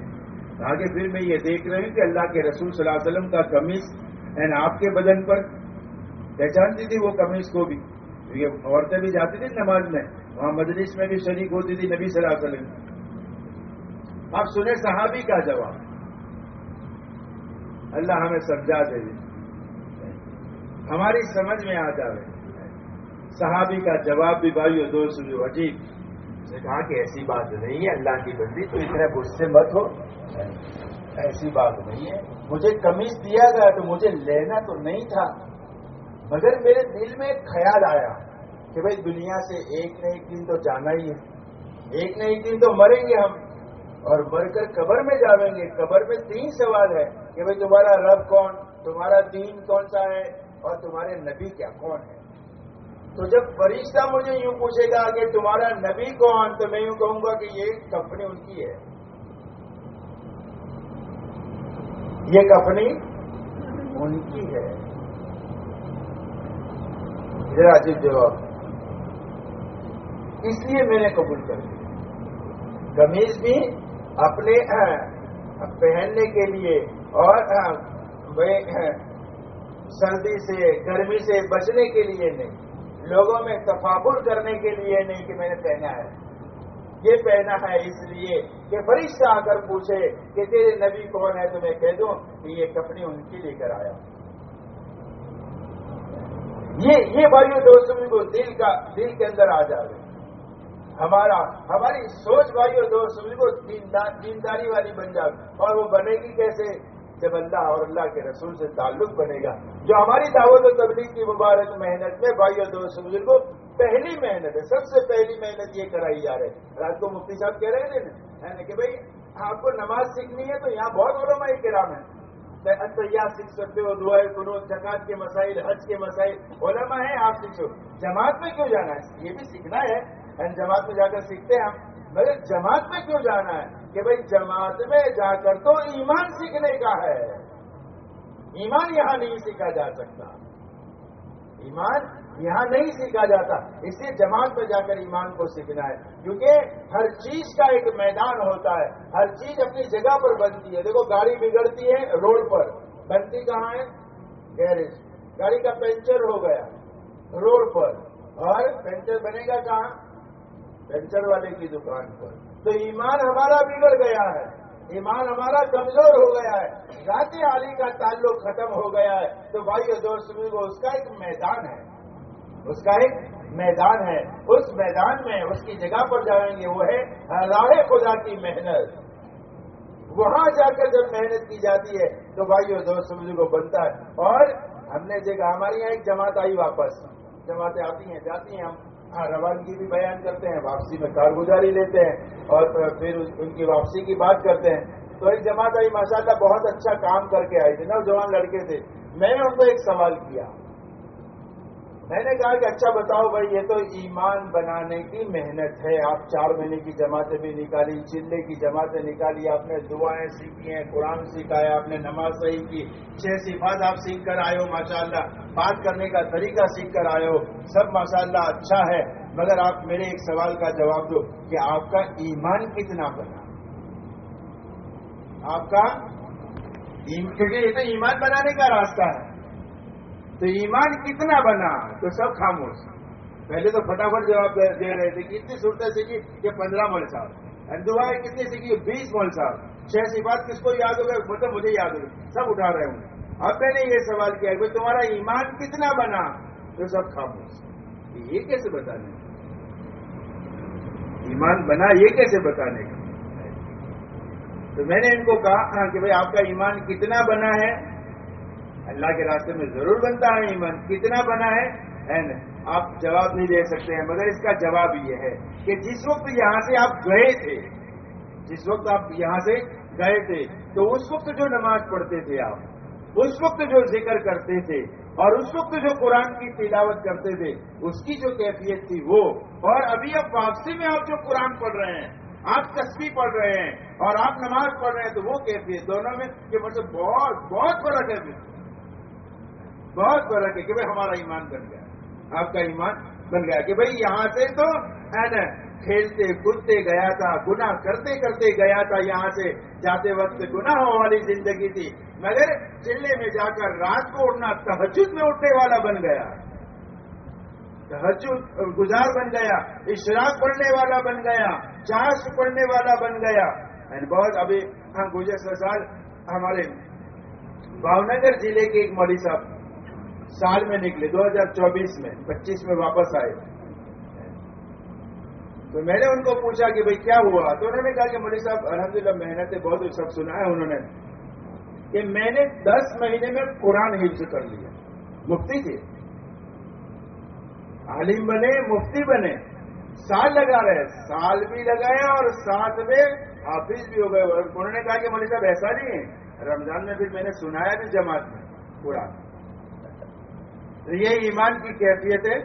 کہا کہ پھر میں یہ دیکھ رہی ہوں کہ اللہ کے رسول صلی اللہ علیہ وسلم کا کمیز اینڈ آپ کے بدن پر۔ پہچانتی تھی وہ کمیز کو بھی۔ کیونکہ عورتیں بھی جاتی تھی نماز میں۔ وہاں مجلس میں بھی شریک ہوتی تھی نبی صلی اللہ علیہ وسلم۔ آپ سنے صحابی کا جواب۔ اللہ ہمیں سمجھا دے دے۔ ہماری سمجھ میں آ جاوے صحابی کا جواب بھی بھائی اور دوست جو عجیب۔ نے کہا کہ ایسی بات نہیں ہے، اللہ کی بندی تو اتنے غصے مت ہو۔ ایسی بات نہیں ہے۔ مجھے کمیز دیا گیا تو مجھے لینا تو نہیں تھا۔ مگر میرے دل میں ایک خیال آیا کہ بھائی دنیا سے ایک نہ ایک دن تو جانا ہی ہے۔ ایک نہ ایک دن تو مریں گے ہم۔ اور مر کر قبر میں جاویں گے۔ قبر میں تین سوال ہے کہ بھائی تمہارا رب کون؟ تمہارا دین کون سا ہے؟ اور تمہارے نبی کیا کون ہے؟ تو جب فرشتہ مجھے یوں پوچھے گا کہ تمہارا نبی کون؟ تو میں یوں کہوں گا کہ یہ کمپنی ان کی ہے۔ یہ کمپنی ان کی ہے۔ یہ عجیب جواب۔ اس لیے میں نے قبول کر لیا۔ کمیز بھی اپنے پہننے کے لیے اور سردی سے، گرمی سے بچنے کے لیے نہیں، لوگوں میں تفاقر کرنے کے لیے نہیں کہ میں نے پہنا ہے۔ یہ پہنا ہے اس لیے کہ فرشتہ آ کر پوچھے کہ تیرے نبی کون ہے تو میں کہہ دوں کہ یہ کپڑے ان کی لے کر آیا یہ یہ دوستوں کو دل کا، دل کے اندر آ جائے ہمارا ہماری سوچ بھائی اور دوست کو دینداری والی بن جائے اور وہ بنے گی کیسے؟ جب اللہ اور اللہ کے رسول سے تعلق بنے گا۔ جو ہماری دعوت و تبلیغ کی مبارک محنت میں بھائی اور دوست کو پہلی محنت ہے۔ سب سے پہلی محنت یہ کرائی جا رہی ہے۔ رات کو مفتی صاحب کہہ رہے ہیں نا کہ بھائی، آپ کو نماز سیکھنی ہے تو یہاں بہت علماء کرام ہیں۔ سیاح سیکھ سکتے ہو دعائیں کنو زکات کے مسائل، حج کے مسائل، علماء ہیں، آپ سیکھو۔ جماعت میں کیوں جانا ہے؟ یہ بھی سیکھنا ہے۔ اینڈ جماعت میں جا کر سیکھتے ہیں ہم بھائی جماعت میں کیوں جانا ہے؟ کہ بھائی جماعت میں جا کر تو ایمان سیکھنے کا ہے۔ ایمان یہاں نہیں سیکھا جا سکتا۔ ایمان یہاں نہیں سیکھا جاتا۔ اس لیے جماعت میں جا کر ایمان کو سیکھنا ہے۔ کیونکہ ہر چیز کا ایک میدان ہوتا ہے۔ ہر چیز اپنی جگہ پر بنتی ہے۔ دیکھو، گاڑی بگڑتی ہے روڈ پر۔ بنتی کہاں ہے؟ گیرج گاڑی کا پنچر ہو گیا۔ روڈ پر۔ اور پنچر بنے گا کہاں؟ پینچر والے کی دکان پر۔ تو ایمان ہمارا بگڑ گیا ہے۔ ایمان ہمارا کمزور ہو گیا ہے۔ ذاتی علی کا تعلق ختم ہو گیا ہے۔ تو بھائی حضور کو اس کا ایک میدان ہے۔ اس کا ایک میدان ہے۔ اس میدان میں اس کی جگہ پر جائیں گے، وہ ہے راہ خدا کی محنت۔ وہاں جا کر جب محنت کی جاتی ہے، تو بھائی حضور سمجھ کو بنتا ہے۔ اور ہم نے جگہ ہمارے یہاں ایک جماعت آئی واپس۔ جماعتیں آتی ہیں، جاتی ہیں ہم۔ ہاں، روانگی بھی بیان کرتے ہیں، واپسی میں کارگزاری لیتے ہیں اور پھر ان کی واپسی کی بات کرتے ہیں۔ تو ایک جماعت ابھی ماشاء اللہ بہت اچھا کام کر کے آئی تھی، نوجوان لڑکے تھے۔ میں نے ان کو ایک سوال کیا۔ میں نے کہا کہ اچھا بتاؤ بھائی، یہ تو ایمان بنانے کی محنت ہے۔ آپ چار مہینے کی جماعتیں بھی نکالی، چلے کی جماعتیں نکالی، آپ نے دعائیں سیکھی ہیں، قرآن سکھایا، آپ نے نماز صحیح کی، چھ صفات آپ سیکھ کر آئے ہو ماشاء اللہ بات کرنے کا طریقہ سیکھ کر آئے ہو، سب ماشاء اللہ اچھا ہے۔ مگر آپ میرے ایک سوال کا جواب دو کہ آپ کا ایمان کتنا بنا؟ آپ کا کیونکہ یہ تو ایمان بنانے کا راستہ ہے۔ تو ایمان کتنا بنا؟ تو سب خاموش۔ پہلے تو فٹافٹ جواب دے رہے تھے کہ اتنی صورتیں سیکھی کہ پندرہ مول صاحب۔ دعائیں کتنی سیکھی بیس مول صاحب۔ چھ سی بات کس کو یاد ہو گئے؟ مطلب مجھے یاد ہو گئی سب اٹھا رہے ہوں۔ اب میں نے یہ سوال کیا کہ تمہارا ایمان کتنا بنا؟ تو سب خاموش۔ یہ کیسے بتانے؟ ایمان بنا یہ کیسے بتانے؟ کا تو میں نے ان کو کہا کہ بھائی آپ کا ایمان کتنا بنا ہے؟ اللہ کے راستے میں ضرور بنتا ہے، ایمان کتنا بنا ہے؟ آپ جواب نہیں دے سکتے ہیں، مگر اس کا جواب یہ ہے کہ جس وقت یہاں سے آپ گئے تھے، جس وقت آپ یہاں سے گئے تھے، تو اس وقت جو نماز پڑھتے تھے آپ، اس وقت جو ذکر کرتے تھے، اور اس وقت جو قرآن کی تلاوت کرتے تھے، اس کی جو کیفیت تھی وہ۔ اور ابھی اب واپسی میں آپ جو قرآن پڑھ رہے ہیں، آپ تصویر پڑھ رہے ہیں، اور آپ نماز پڑھ رہے ہیں، تو وہ کیفیت دونوں میں کہ مطلب بہت بہت فرق ہے بہت فرق ہے کہ بھائی ہمارا ایمان بن گیا۔ آپ کا ایمان بن گیا کہ بھائی یہاں سے تو ہے نا، کھیلتے، کودتے گیا تھا، گناہ کرتے کرتے گیا تھا، یہاں سے جاتے وقت گناہ والی زندگی تھی۔ مگر چلے میں جا کر رات کو اٹھنا تحجد میں اٹھنے والا بن گیا۔ تحجد گزار بن گیا، اشراق پڑھنے والا بن گیا، چاش پڑھنے والا بن گیا۔ بہت ابھی ہاں گزشتہ سال ہمارے بھاؤنگر ضلع کے ایک مولی صاحب سال میں نکلے، دو ہزار چوبیس میں، پچیس میں واپس آئے۔ تو میں نے ان کو پوچھا کہ بھئی کیا ہوا؟ تو انہوں نے کہا کہ مولوی صاحب، الحمدللہ محنت بہت سب سنا ہے انہوں نے کہ میں نے دس مہینے میں قرآن حفظ کر لیا۔ مفتی تھے۔ عالم بنے، مفتی بنے۔ سال لگا رہے، سال بھی لگایا اور ساتھ میں حافظ بھی ہو گئے۔ انہوں نے کہا کہ مولوی صاحب، ایسا نہیں ہے۔ رمضان میں پھر میں نے سنایا بھی جماعت میں قرآن۔ یہ ایمان کی کیفیتیں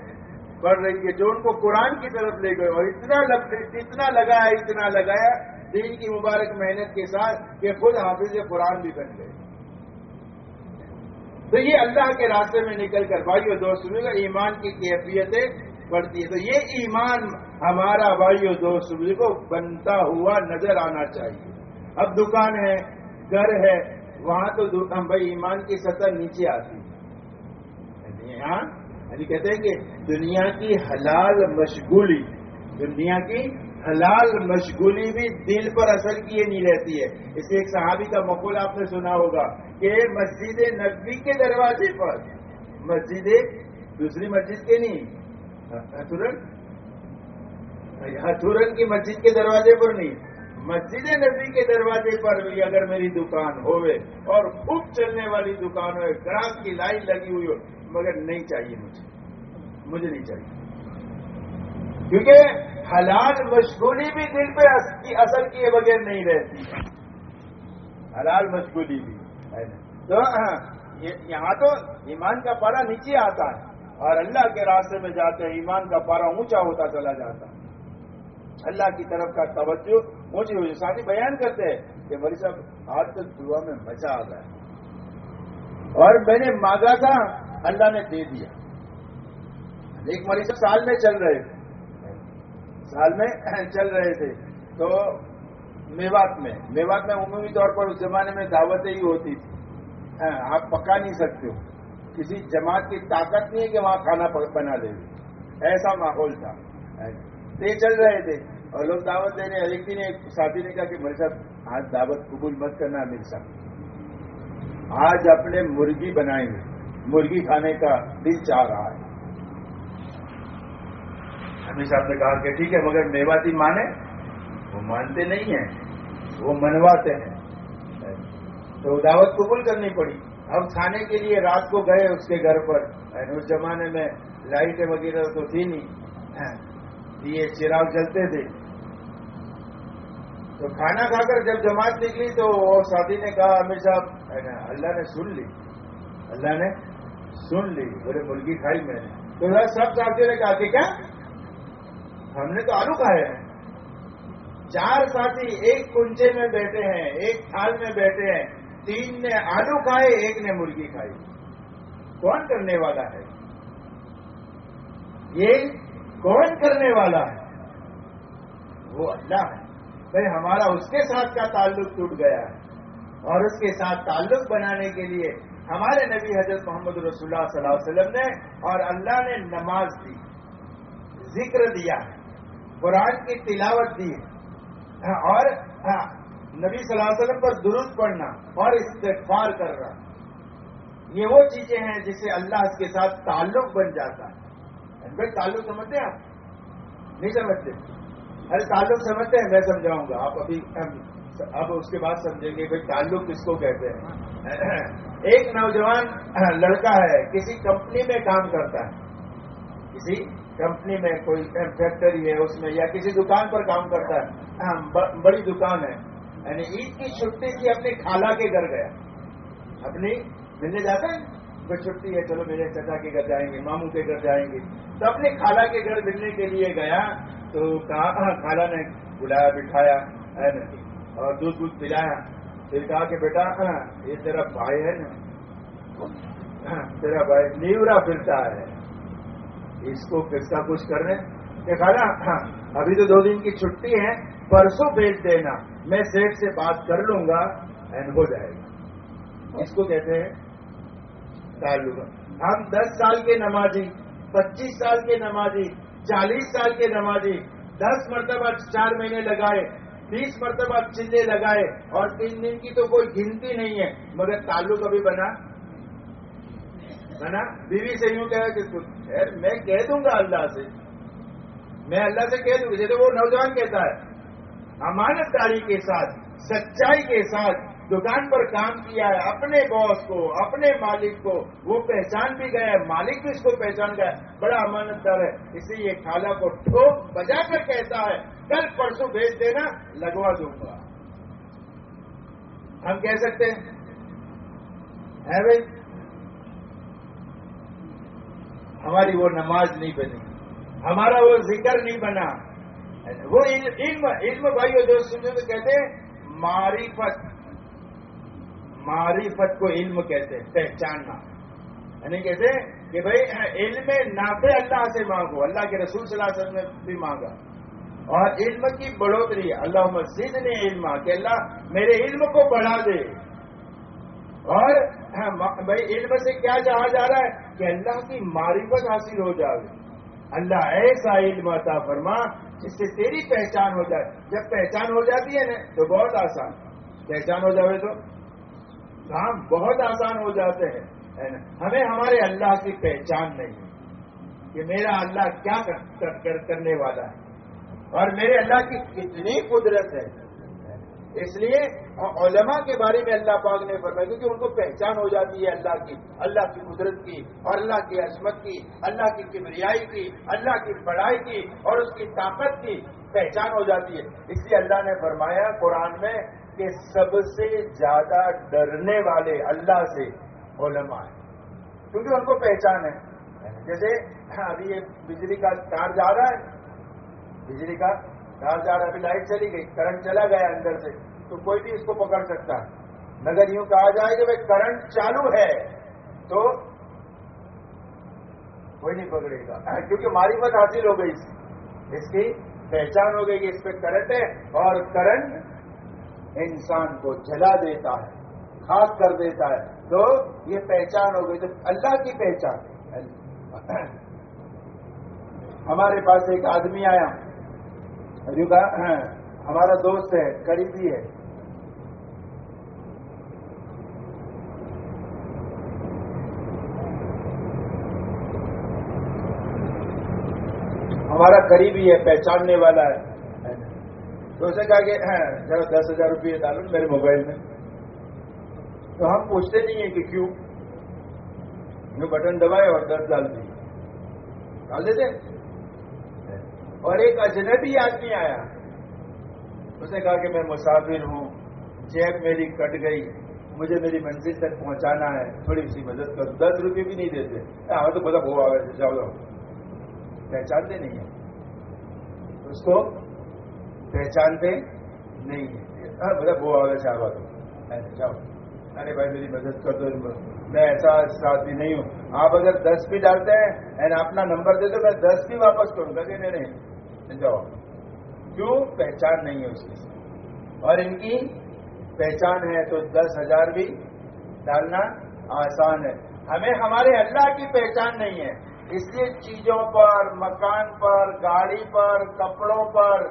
بڑھ رہی ہے جو ان کو قرآن کی طرف لے گئے، اور اتنا لگ اتنا لگایا اتنا لگایا دین کی مبارک محنت کے ساتھ کہ خود حافظ قرآن بھی بن گئے۔ تو یہ اللہ کے راستے میں نکل کر بھائی اور دوست کا ایمان کی کیفیتیں بڑھتی ہے تو یہ ایمان ہمارا بھائی اور دوست کو بنتا ہوا نظر آنا چاہیے۔ اب دکان ہے، گھر ہے، وہاں تو بھائی ایمان کی سطح نیچے آتی ہے یہاں یعنی کہتے ہیں کہ دنیا کی حلال مشغولی، دنیا کی حلال مشغولی بھی دل پر اثر کیے نہیں رہتی ہے۔ اس ایک صحابی کا مقول آپ نے سنا ہوگا کہ مسجد نبی کے دروازے پر، مسجد دوسری مسجد کے نہیں، ہتھورن کی مسجد کے دروازے پر نہیں، مسجد نبی کے دروازے پر بھی اگر میری دکان ہوئے اور خوب چلنے والی دکان ہو گراہک کی لائن لگی ہوئی ہو مگر نہیں چاہیے مجھے۔ مجھے نہیں چاہیے۔ کیونکہ حلال مشغولی بھی دل پہ اثر کیے بغیر نہیں رہتی۔ حلال مشغولی بھی تو ہاں، یہاں تو ایمان کا پارا نیچے آتا ہے۔ اور اللہ کے راستے میں جاتے ہیں، ایمان کا پارا اونچا ہوتا چلا جاتا ہے۔ اللہ کی طرف کا توجہ اونچی ہوئی۔ ساتھی بیان کرتے ہیں کہ بھائی صاحب، آج تک دعا میں مزہ آ گیا۔ اور میں نے مانگا تھا اللہ نے دے دیا۔ ایک مریض سال میں چل رہے تھے۔ سال میں چل رہے تھے۔ تو میوات میں میوات میں عمومی طور پر اس زمانے میں دعوتیں ہی ہوتی تھی ہاں، آپ پکا نہیں سکتے ہو۔ کسی جماعت کی طاقت نہیں ہے کہ وہاں کھانا بنا دے۔ ایسا ماحول تھا۔ یہ چل رہے تھے۔ اور لوگ دعوت دے رہے ایک دن ایک ساتھی نے کہا کہ میرے ساتھ آج دعوت قبول مت کرنا مل سکتا آج اپنے مرغی بنائیں گے۔ مرغی کھانے کا دل چاہ رہا ہے۔ امی صاحب نے کہا کہ ٹھیک ہے، مگر میواتی مانے، وہ مانتے نہیں ہیں، وہ منواتے ہیں۔ تو دعوت قبول کرنی پڑی۔ اب کھانے کے لیے رات کو گئے اس کے گھر پر۔ یعنی اس زمانے میں لائٹیں وغیرہ تو تھی نہیں۔ یہ چراغ جلتے تھے۔ تو کھانا کھا کر جب جماعت نکلی تو وہ ساتھی نے کہا، امیر صاحب اللہ نے سن لی۔ اللہ نے سن لی، بولے، مرغی کھائی میں نے۔ تو سب ساتھیوں نے کہا کہ کیا؟ ہم نے تو آلو کھائے ہیں۔ چار ساتھی ایک کنچے میں بیٹھے ہیں، ایک تھال میں بیٹھے ہیں۔ تین نے آلو کھائے، ایک نے مرغی کھائی۔ کون کرنے والا ہے؟ یہ کون کرنے والا ہے؟ وہ اللہ ہے۔ بھائی، ہمارا اس کے ساتھ کا تعلق ٹوٹ گیا ہے؟ اور اس کے ساتھ تعلق بنانے کے لیے ہمارے نبی حضرت محمد رسول اللہ صلی اللہ علیہ وسلم نے اور اللہ نے نماز دی، ذکر دیا، قرآن کی تلاوت دی۔ اور نبی صلی اللہ علیہ وسلم پر درست پڑھنا اور استغفار کرنا۔ یہ وہ چیزیں ہیں جس سے اللہ اس کے ساتھ تعلق بن جاتا ہے۔ یعنی بھائی تعلق سمجھتے ہیں آپ؟ نہیں سمجھتے۔ ارے تعلق سمجھتے ہیں، میں سمجھاؤں گا۔ آپ ابھی اب اس کے بعد سمجھیں گے بھائی تعلق کس کو کہتے ہیں۔ ایک نوجوان لڑکا ہے، کسی کمپنی میں کام کرتا ہے۔ کسی کمپنی میں کوئی فیکٹری ہے، اس میں یا کسی دکان پر کام کرتا ہے۔ ہاں، بڑی دکان ہے۔ یعنی عید کی چھٹی کی اپنی خالہ کے گھر گیا۔ اپنی ملنے جاتا ہے؟ کوئی چھٹی ہے، چلو میرے چچا کے گھر جائیں گے، ماموں کے گھر جائیں گے۔ تو اپنی خالہ کے گھر ملنے کے لیے گیا، تو کہا ہاں، خالہ نے بلایا، بٹھایا، ہے نا؟ اور دودھ دودھ پلایا۔ پھر کہا کہ بیٹا، یہ تیرا بھائی ہے نا۔ تیرا بھائی نیورا پھرتا ہے۔ اس کو کس کا کچھ کرنے۔ کہ خالہ ابھی تو دو دن کی چھٹی ہے، پرسوں بھیج دینا۔ میں سیٹ سے بات کر لوں گا اینڈ ہو جائے گا۔ اس کو کہتے ہیں تعلق۔ ہم دس سال کے نمازی، پچیس سال کے نمازی، چالیس سال کے نمازی، دس مرتبہ چار مہینے لگائے۔ بیس مرتبہ چلے لگائے اور تین دن کی تو کوئی گنتی نہیں ہے، مگر تعلق ابھی بنا۔ بنا۔ بیوی سے یوں کہا کہ میں کہہ دوں گا اللہ سے۔ میں اللہ سے کہہ دوں گا۔ جیسے وہ نوجوان کہتا ہے، امانت داری کے ساتھ، سچائی کے ساتھ دکان پر کام کیا ہے، اپنے باس کو، اپنے مالک کو، وہ پہچان بھی گیا ہے، مالک بھی اس کو پہچان گیا بڑا امانت دار ہے۔ اسی یہ خالہ کو ٹھوک بجا کر کہتا ہے کل پرسوں بھیج دینا، لگوا دوں گا۔ ہم کہہ سکتے ہیں، ہے بھائی؟ ہماری وہ نماز نہیں بنی۔ ہمارا وہ ذکر نہیں بنا۔ وہ علم علم بھائی جو سنجو تو کہتے ہیں، معرفت۔ معرفت کو علم کہتے ہیں، پہچاننا۔ یعنی کہتے کہ بھائی، علم نافع اللہ سے مانگو، اللہ کے رسول صلی اللہ علیہ وسلم نے بھی مانگا۔ اور علم کی بڑھوتری اللہ مسجد نے علم کہ اللہ میرے علم کو بڑھا دے۔ اور بھائی، علم سے کیا چاہا جا رہا ہے؟ کہ اللہ کی معرفت حاصل ہو جائے۔ اللہ ایسا علم عطا فرما جس سے تیری پہچان ہو جائے۔ جب پہچان ہو جاتی ہے نا، تو بہت آسان۔ پہچان ہو جائے تو کام بہت آسان ہو جاتے ہیں ہمیں ہمارے اللہ کی پہچان نہیں ہے کہ میرا اللہ کیا کرنے والا ہے۔ اور میرے اللہ کی کتنی قدرت ہے۔ اس لیے علماء کے بارے میں اللہ پاک نے فرمایا، کیونکہ ان کو پہچان ہو جاتی ہے اللہ کی اللہ کی قدرت کی اور اللہ کی عظمت کی، اللہ کی کمریائی کی، اللہ کی بڑائی کی اور اس کی طاقت کی پہچان ہو جاتی ہے۔ اس لیے اللہ نے فرمایا قرآن میں کہ سب سے زیادہ ڈرنے والے اللہ سے علماء ہیں۔ کیونکہ ان کو پہچان ہے۔ جیسے ابھی یہ بجلی کا تار جا رہا ہے۔ بجلی کا تار جا رہا ہے ابھی لائٹ چلی گئی کرنٹ چلا گیا اندر سے، تو کوئی بھی اس کو پکڑ سکتا ہے۔ مگر یوں کہا جائے کہ بھائی کرنٹ چالو ہے، تو کوئی نہیں پکڑے گا۔ کیونکہ معرفت حاصل ہو گئی اس کی۔ پہچان ہو گئی کہ اس پہ کرنٹ ہے اور کرنٹ انسان کو جلا دیتا ہے، خاص کر دیتا ہے۔ تو یہ پہچان ہو گئی، تو اللہ کی پہچان۔ ہمارے پاس ایک آدمی آیا۔ جو کہا ہمارا دوست ہے، قریبی ہے۔ ہمارا قریبی ہے، پہچاننے والا ہے۔ تو اسے کہا کہ ہاں، ذرا دس ہزار روپئے ڈالو میرے موبائل میں۔ تو ہم پوچھتے نہیں ہیں کہ کیوں؟ بٹن دبائے اور دس ڈال دیے ڈال دیتے اور ایک اجنبی آدمی آیا۔ اس نے کہا کہ میں مسافر ہوں، جیب میری کٹ گئی، مجھے میری منزل تک پہنچانا ہے، تھوڑی سی مدد کرو۔ دس روپے بھی نہیں دیتے۔ ہاں تو بتا، وہ آگے جاؤ جاؤ۔ پہچانتے نہیں ہیں۔ اس کو پہچانتے نہیں ہیں۔ ہاں بتا، وہ آگے چار بات جاؤ۔ ارے بھائی، میری مدد کر دو میں ایسا ساتھی نہیں ہوں۔ آپ اگر دس بھی ڈالتے ہیں اینڈ اپنا نمبر دے دو، میں دس بھی واپس کروں گا کہ نہیں نہیں جاؤ کیوں؟ پہچان نہیں ہے اس کی۔ اور ان کی پہچان ہے تو دس ہزار بھی ڈالنا آسان ہے۔ ہمیں ہمارے اللہ کی پہچان نہیں ہے۔ اس لیے چیزوں پر، مکان پر، گاڑی پر، کپڑوں پر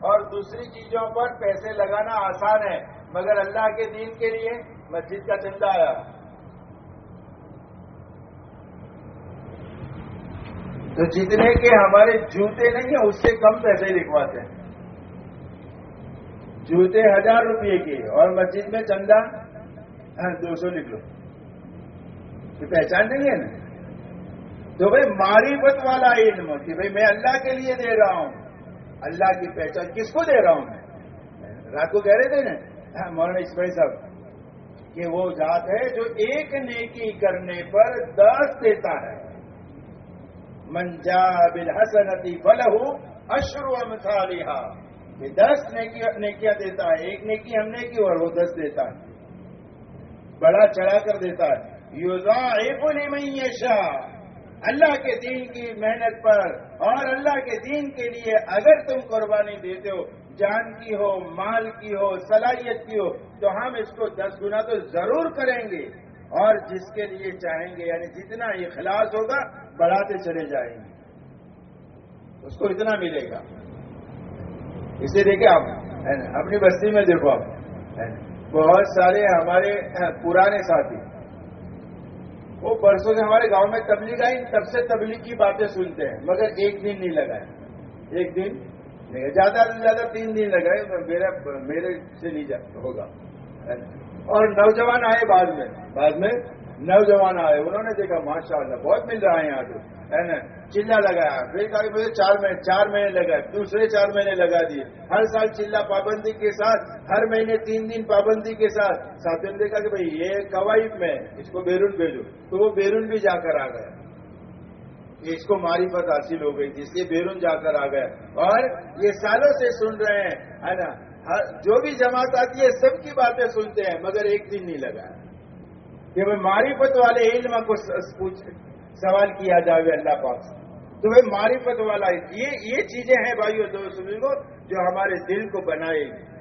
اور دوسری چیزوں پر پیسے لگانا آسان ہے۔ مگر اللہ کے دین کے لیے مسجد کا چندہ آیا۔ تو جتنے کے ہمارے جوتے نہیں ہیں، اس سے کم پیسے لکھواتے ہیں۔ جوتے ہزار روپے کے، اور مسجد میں چندہ ہاں، دو سو لکھ لو۔ یہ پہچان نہیں ہے نا؟ تو بھائی، معرفت والا علم کہ بھائی، میں اللہ کے لیے دے رہا ہوں۔ اللہ کی پہچان کس کو دے رہا ہوں میں؟ رات کو کہہ رہے تھے نا ہاں، مولانا اسماعیل صاحب، کہ وہ ذات ہے جو ایک نیکی کرنے پر دس دیتا ہے۔ منجا بالحسنتی فلہ اشر امثالها یہ دس نیکیاں دیتا ہے، ایک نیکی ہم نے کی اور وہ دس دیتا ہے۔ بڑا چڑھا کر دیتا ہے۔ یوزاعف لمن یشاء۔ اللہ کے دین کی محنت پر اور اللہ کے دین کے لیے اگر تم قربانی دیتے ہو، جان کی ہو، مال کی ہو، صلاحیت کی ہو، تو ہم اس کو دس گنا تو ضرور کریں گے۔ اور جس کے لیے چاہیں گے یعنی جتنا اخلاص ہوگا، بڑھاتے چلے جائیں گے۔ اس کو اتنا ملے گا۔ اسے دیکھیں آپ اپنی بستی میں دیکھو آپ بہت سارے ہمارے پرانے ساتھی۔ وہ برسوں سے ہمارے گاؤں میں تبلیغ آئی تب سے تبلیغ کی باتیں سنتے ہیں، مگر ایک دن نہیں لگائے۔ ایک دن نہیں، زیادہ سے زیادہ تین دن لگائے میرا میرے سے نہیں ہوگا اور نوجوان آئے بعد میں۔ بعد میں نوجوان آئے۔ انہوں نے دیکھا ماشاء اللہ بہت مل رہا ہے یہاں تو ہے نا؟ چلا لگایا۔ پھر کہا مجھے چار مہینے چار مہینے لگا دوسرے چار مہینے لگا دیے۔ ہر سال چلا پابندی کے ساتھ، ہر مہینے تین دن پابندی کے ساتھ۔ ساتھ نے دیکھا کہ بھائی، یہ قواعد میں، اس کو بیرون بھیجو۔ تو وہ بیرون بھی جا کر آ گیا۔ اس کو معرفت حاصل ہو گئی تھی اس لیے بیرون جا کر آ گیا۔ اور یہ سالوں سے سن رہے ہیں، ہے نا؟ جو بھی جماعت آتی ہے، سب کی باتیں سنتے ہیں، مگر ایک دن نہیں لگا کہ بھائی معرفت والے علم کو سوال کیا جائے اللہ پاک سے۔ تو بھائی معرفت والا یہ یہ چیزیں ہیں بھائیو دوست جو ہمارے دل کو بنائے گی۔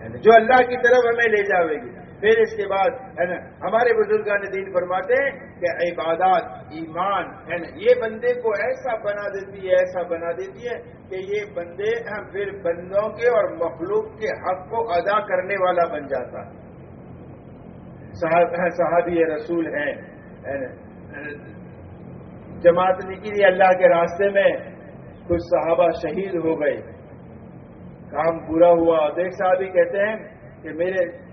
یعنی جو اللہ کی طرف ہمیں لے جاوے گی۔ پھر اس کے بعد ہے نا، ہمارے بزرگان دین فرماتے ہیں کہ عبادات، ایمان، ہے نا، یہ بندے کو ایسا بنا دیتی ہے، ایسا بنا دیتی ہے کہ یہ بندے ہاں، پھر بندوں کے اور مخلوق کے حق کو ادا کرنے والا بن جاتا ہے۔ ہاں، صحابی رسول ہیں جماعت نکلی اللہ کے راستے میں کچھ صحابہ شہید ہو گئے۔ کام پورا ہوا۔ دیکھ صاحب کہتے ہیں کہ میرے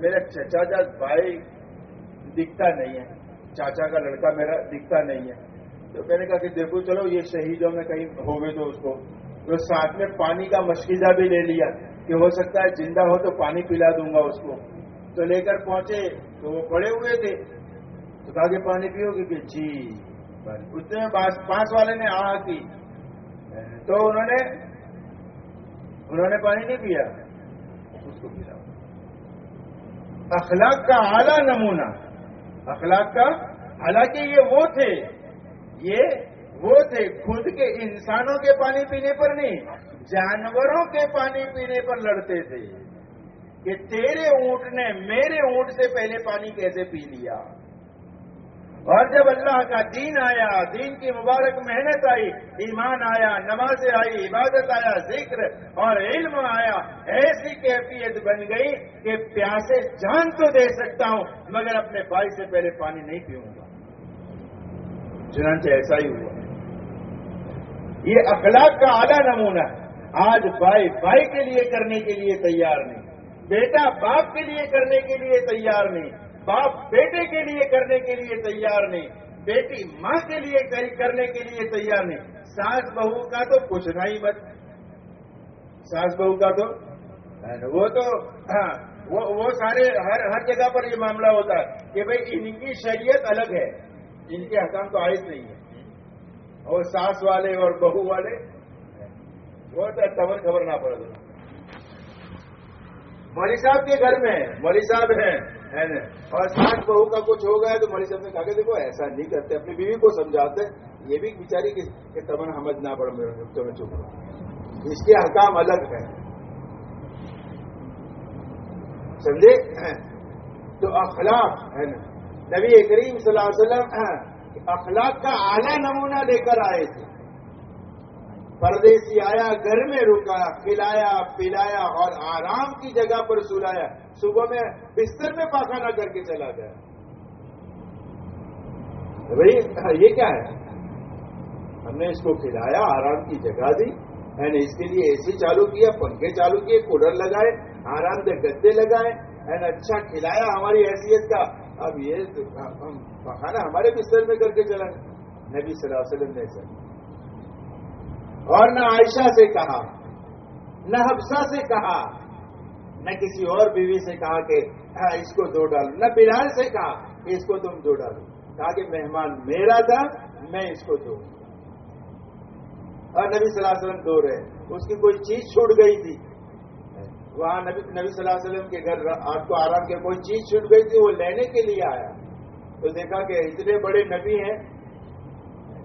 میرا چچا جا بھائی دکھتا نہیں ہے۔ چاچا کا لڑکا میرا دکھتا نہیں ہے۔ تو میں نے کہا کہ دیکھو، چلو یہ شہیدوں میں کہیں ہو گئے تو اس کو۔ تو ساتھ میں پانی کا مشکلہ بھی لے لیا کہ ہو سکتا ہے زندہ ہو تو پانی پلا دوں گا اس کو۔ تو لے کر پہنچے تو وہ پڑے ہوئے تھے۔ تو کہا کہ پانی پیو گے کہ جی اتنے میں پانچ والے نے آ کی۔ تو انہوں نے انہوں نے پانی نہیں پیا۔ اس کو پلا اخلاق کا اعلیٰ نمونہ۔ اخلاق کا حالانکہ یہ وہ تھے، یہ وہ تھے خود کے انسانوں کے پانی پینے پر نہیں، جانوروں کے پانی پینے پر لڑتے تھے کہ تیرے اونٹ نے میرے اونٹ سے پہلے پانی کیسے پی لیا؟ اور جب اللہ کا دین آیا، دین کی مبارک محنت آئی، ایمان آیا نماز آئی، عبادت آیا، ذکر اور علم آیا، ایسی کیفیت بن گئی کہ پیاسے جان تو دے سکتا ہوں، مگر اپنے بھائی سے پہلے پانی نہیں پیوں گا۔ چنانچہ ایسا ہی ہوا۔ یہ اخلاق کا اعلیٰ نمونہ۔ آج بھائی بھائی کے لیے کرنے کے لیے تیار نہیں۔ بیٹا، باپ کے لیے کرنے کے لیے تیار نہیں۔ باپ بیٹے کے لیے کرنے کے لیے تیار نہیں، بیٹی ماں کے لیے کرنے کے لیے تیار نہیں۔ ساس بہو کا تو پوچھنا ہی مت۔ ساس بہو کا تو وہ تو ہاں وہ سارے ہر ہر جگہ پر یہ معاملہ ہوتا ہے کہ بھئی ان کی شریعت الگ ہے، ان کے حکام تو عائد نہیں ہے۔ اور ساس والے اور بہو والے، وہ تو خبر خبر نہ پڑ مولوی صاحب کے گھر میں، مولوی صاحب ہیں۔ ہے نا۔ اور ساس بہو کا کچھ ہو گیا تو مولوی صاحب نے کہا کہ دیکھو ایسا نہیں کرتے، اپنی بیوی کو سمجھاتے، یہ بھی بیچاری کہ تمن سمجھ نہ پڑ میرے تمہیں چپ اس کے حکام الگ ہیں۔ سمجھے؟ تو اخلاق ہے نا۔ نبی کریم صلی اللہ علیہ وسلم، اخلاق کا اعلیٰ نمونہ لے کر آئے تھے۔ پردیسی آیا، گھر میں رکا، کھلایا، پلایا اور آرام کی جگہ پر سلایا۔ صبح میں بستر میں پاخانہ کر کے چلا گیا۔ بھائی، یہ کیا ہے؟ ہم نے اس کو کھلایا، آرام کی جگہ دی۔ میں نے اس کے لیے اے سی چالو کیا، پنکھے چالو کیے، کولر لگائے، آرام دہ گدے لگائے۔ اینڈ اچھا کھلایا ہماری حیثیت کا۔ اب یہ پخانا ہمارے بستر میں کر کے چلا نبی صلی اللہ علیہ وسلم نے سر اور نہ عائشہ سے کہا، نہ حفصہ سے کہا، نہ کسی اور بیوی سے کہا کہ ہاں اس کو دو ڈالو۔ نہ بلال سے کہا کہ اس کو تم دو ڈالو۔ کہا کہ مہمان میرا تھا، میں اس کو دو۔ اور نبی صلی اللہ علیہ وسلم دو رہے۔ اس کی کوئی چیز چھوٹ گئی تھی۔ وہاں نبی نبی صلی اللہ علیہ وسلم کے گھر، آپ کو آرام کے کوئی چیز چھوٹ گئی تھی، وہ لینے کے لیے آیا۔ تو دیکھا کہ اتنے بڑے نبی ہیں،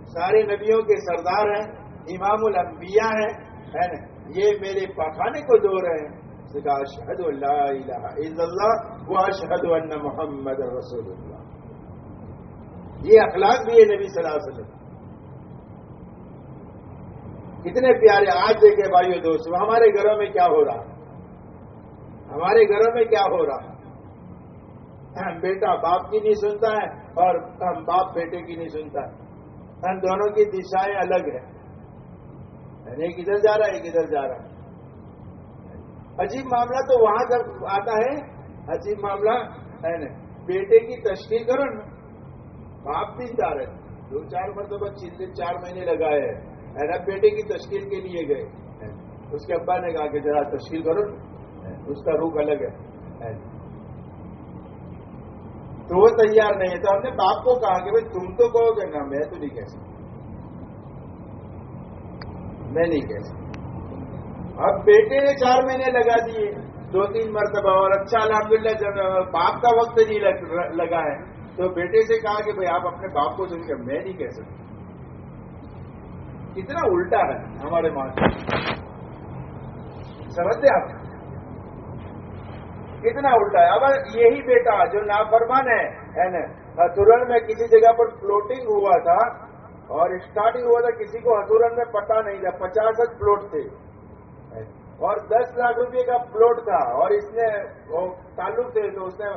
سارے نبیوں کے سردار ہیں۔ امام الانبیاء ہیں، ہے یہ میرے پاخانے کو دو رہے ہیں اشہد اللہ الہ الا اللہ و اشہد ان محمد رسول اللہ یہ اخلاق بھی ہے نبی صلی اللہ علیہ وسلم۔ کتنے پیارے آج دیکھے بھائیو دوست ہمارے گھروں میں کیا ہو رہا؟ ہمارے گھروں میں کیا ہو رہا؟ بیٹا باپ کی نہیں سنتا ہے اور ہم باپ بیٹے کی نہیں سنتا ہے۔ ہم دونوں کی دشائیں الگ ہیں۔ ایک ادھر جا رہا ہے ایک ادھر جا رہا ہے۔ عجیب معاملہ تو وہاں جب آتا ہے۔ عجیب معاملہ ہے نا بیٹے کی تشکیل کرو نا۔ باپ بھی جا رہے دو چار مرتبہ چیز چار مہینے لگائے ہیں۔ اب بیٹے کی تشکیل کے لیے گئے۔ اس کے ابا نے کہا کہ ذرا تشکیل کرو اس کا روح الگ ہے۔ تو وہ تیار نہیں ہے۔ تو ہم نے باپ کو کہا کہ بھائی تم تو کہو گے نا میں تو نہیں کہہ سکتا۔ میں نہیں کہہ سکتا۔ اب بیٹے نے چار مہینے لگا دیے۔ دو تین مرتبہ اور اچھا الحمد جب باپ کا وقت نہیں لگا ہے، تو بیٹے سے کہا کہ بھائی آپ اپنے باپ کو سن کے میں نہیں کہہ سکتا۔ کتنا الٹا ہے ہمارے ماں سمجھتے آپ؟ کتنا الٹا ہے۔ اب یہی بیٹا جو نافرمان ہے نا؟ ترنت میں کسی جگہ پر فلوٹنگ ہوا تھا اور اسٹارٹنگ ہوا تھا کسی کو ہتورن میں پتا نہیں تھا، پچاس پلاٹ تھے۔ اور دس لاکھ روپے کا پلاٹ تھا۔ اور اس نے وہ تعلق تھے تو اس نے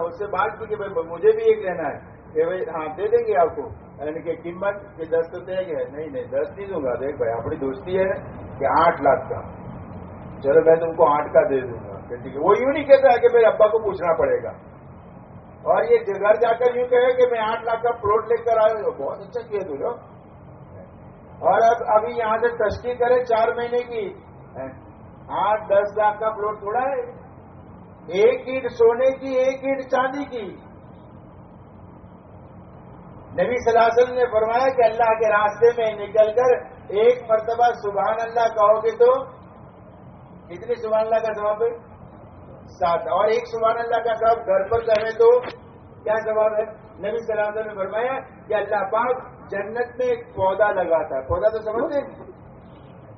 اس سے بات کی کہ بھائی، مجھے بھی ایک لینا ہے کہ بھائی ہاں دے دیں گے آپ کو۔ یعنی کہ قیمت کہ دس تو طے ہے۔ نہیں نہیں، دس نہیں دوں گا۔ دیکھ بھائی، اپنی دوستی ہے کہ آٹھ لاکھ کا۔ چلو، میں تم کو آٹھ کا دے دوں گا۔ ٹھیک ہے وہ یوں نہیں کہتا ہے کہ میرے ابا کو پوچھنا پڑے گا۔ اور یہ گھر جا کر یوں کہے کہ میں آٹھ لاکھ کا پلاٹ لے کر آیا ہوں بہت اچھا کیا تو جو اور اب ابھی یہاں سے تشکیل کرے چار مہینے کی۔ آٹھ، دس لاکھ کا پلاٹ تھوڑا ہے۔ ایک اینٹ سونے کی، ایک اینٹ چاندی کی۔ نبی صلی اللہ علیہ وسلم نے فرمایا کہ اللہ کے راستے میں نکل کر ایک مرتبہ سبحان اللہ کہو گے تو کتنی سبحان اللہ کا جواب ہے؟ ساتھ۔ اور ایک سبحان اللہ کا سب گھر پر کریں تو کیا جواب ہے؟ نبی صلی اللہ علیہ وسلم نے فرمایا کہ اللہ پاک جنت میں ایک پودا لگاتا ہے۔ پودا تو سمجھتے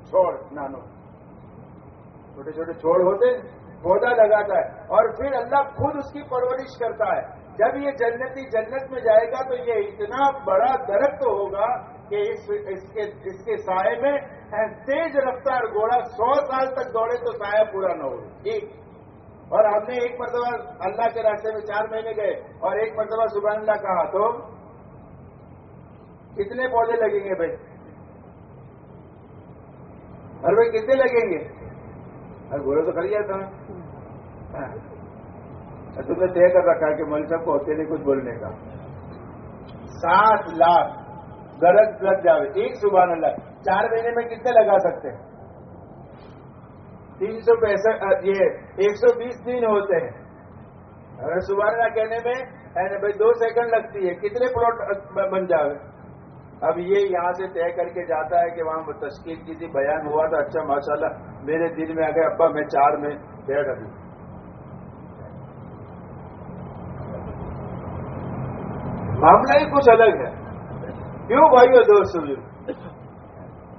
چھوڑ، نانو۔ چھوٹے چھوٹے چھوڑ ہوتے پودا لگاتا ہے۔ اور پھر اللہ خود اس کی پرورش کرتا ہے۔ جب یہ جنتی جنت میں جائے گا تو یہ اتنا بڑا درخت ہوگا کہ اس اس کے اس کے سائے میں تیز رفتار گھوڑا سو سال تک دوڑے تو سایہ پورا نہ ہو۔ ٹھیک اور ہم نے ایک مرتبہ اللہ کے راستے میں چار مہینے گئے اور ایک مرتبہ سبحان اللہ کہا، تو کتنے پودے لگیں گے بھائی؟ اور بھائی کتنے لگیں گے؟ ارے بولے تو کر تھا۔ ہاں۔ تم نے طے کر رکھا کہ مل صاحب کو ہوتے نہیں کچھ بولنے کا۔ سات لاکھ۔ درخت لگ جاوے۔ ایک سبحان اللہ۔ چار مہینے میں کتنے لگا سکتے ہیں؟ تین سو پینسٹھ یہ ایک سو بیس دن ہوتے ہیں۔ ارے سبحان کہنے میں بھائی دو سیکنڈ لگتی ہے، کتنے پلاٹ بن جاوے؟ اب یہ یہاں سے طے کر کے جاتا ہے کہ وہاں تشکیل کی تھی، بیان ہوا تھا اچھا ماشاءاللہ، میرے دل میں آ گیا ابا، میں چار میں بیٹھ ابھی۔ معاملہ ہی کچھ الگ ہے۔ کیوں بھائی ہو دوست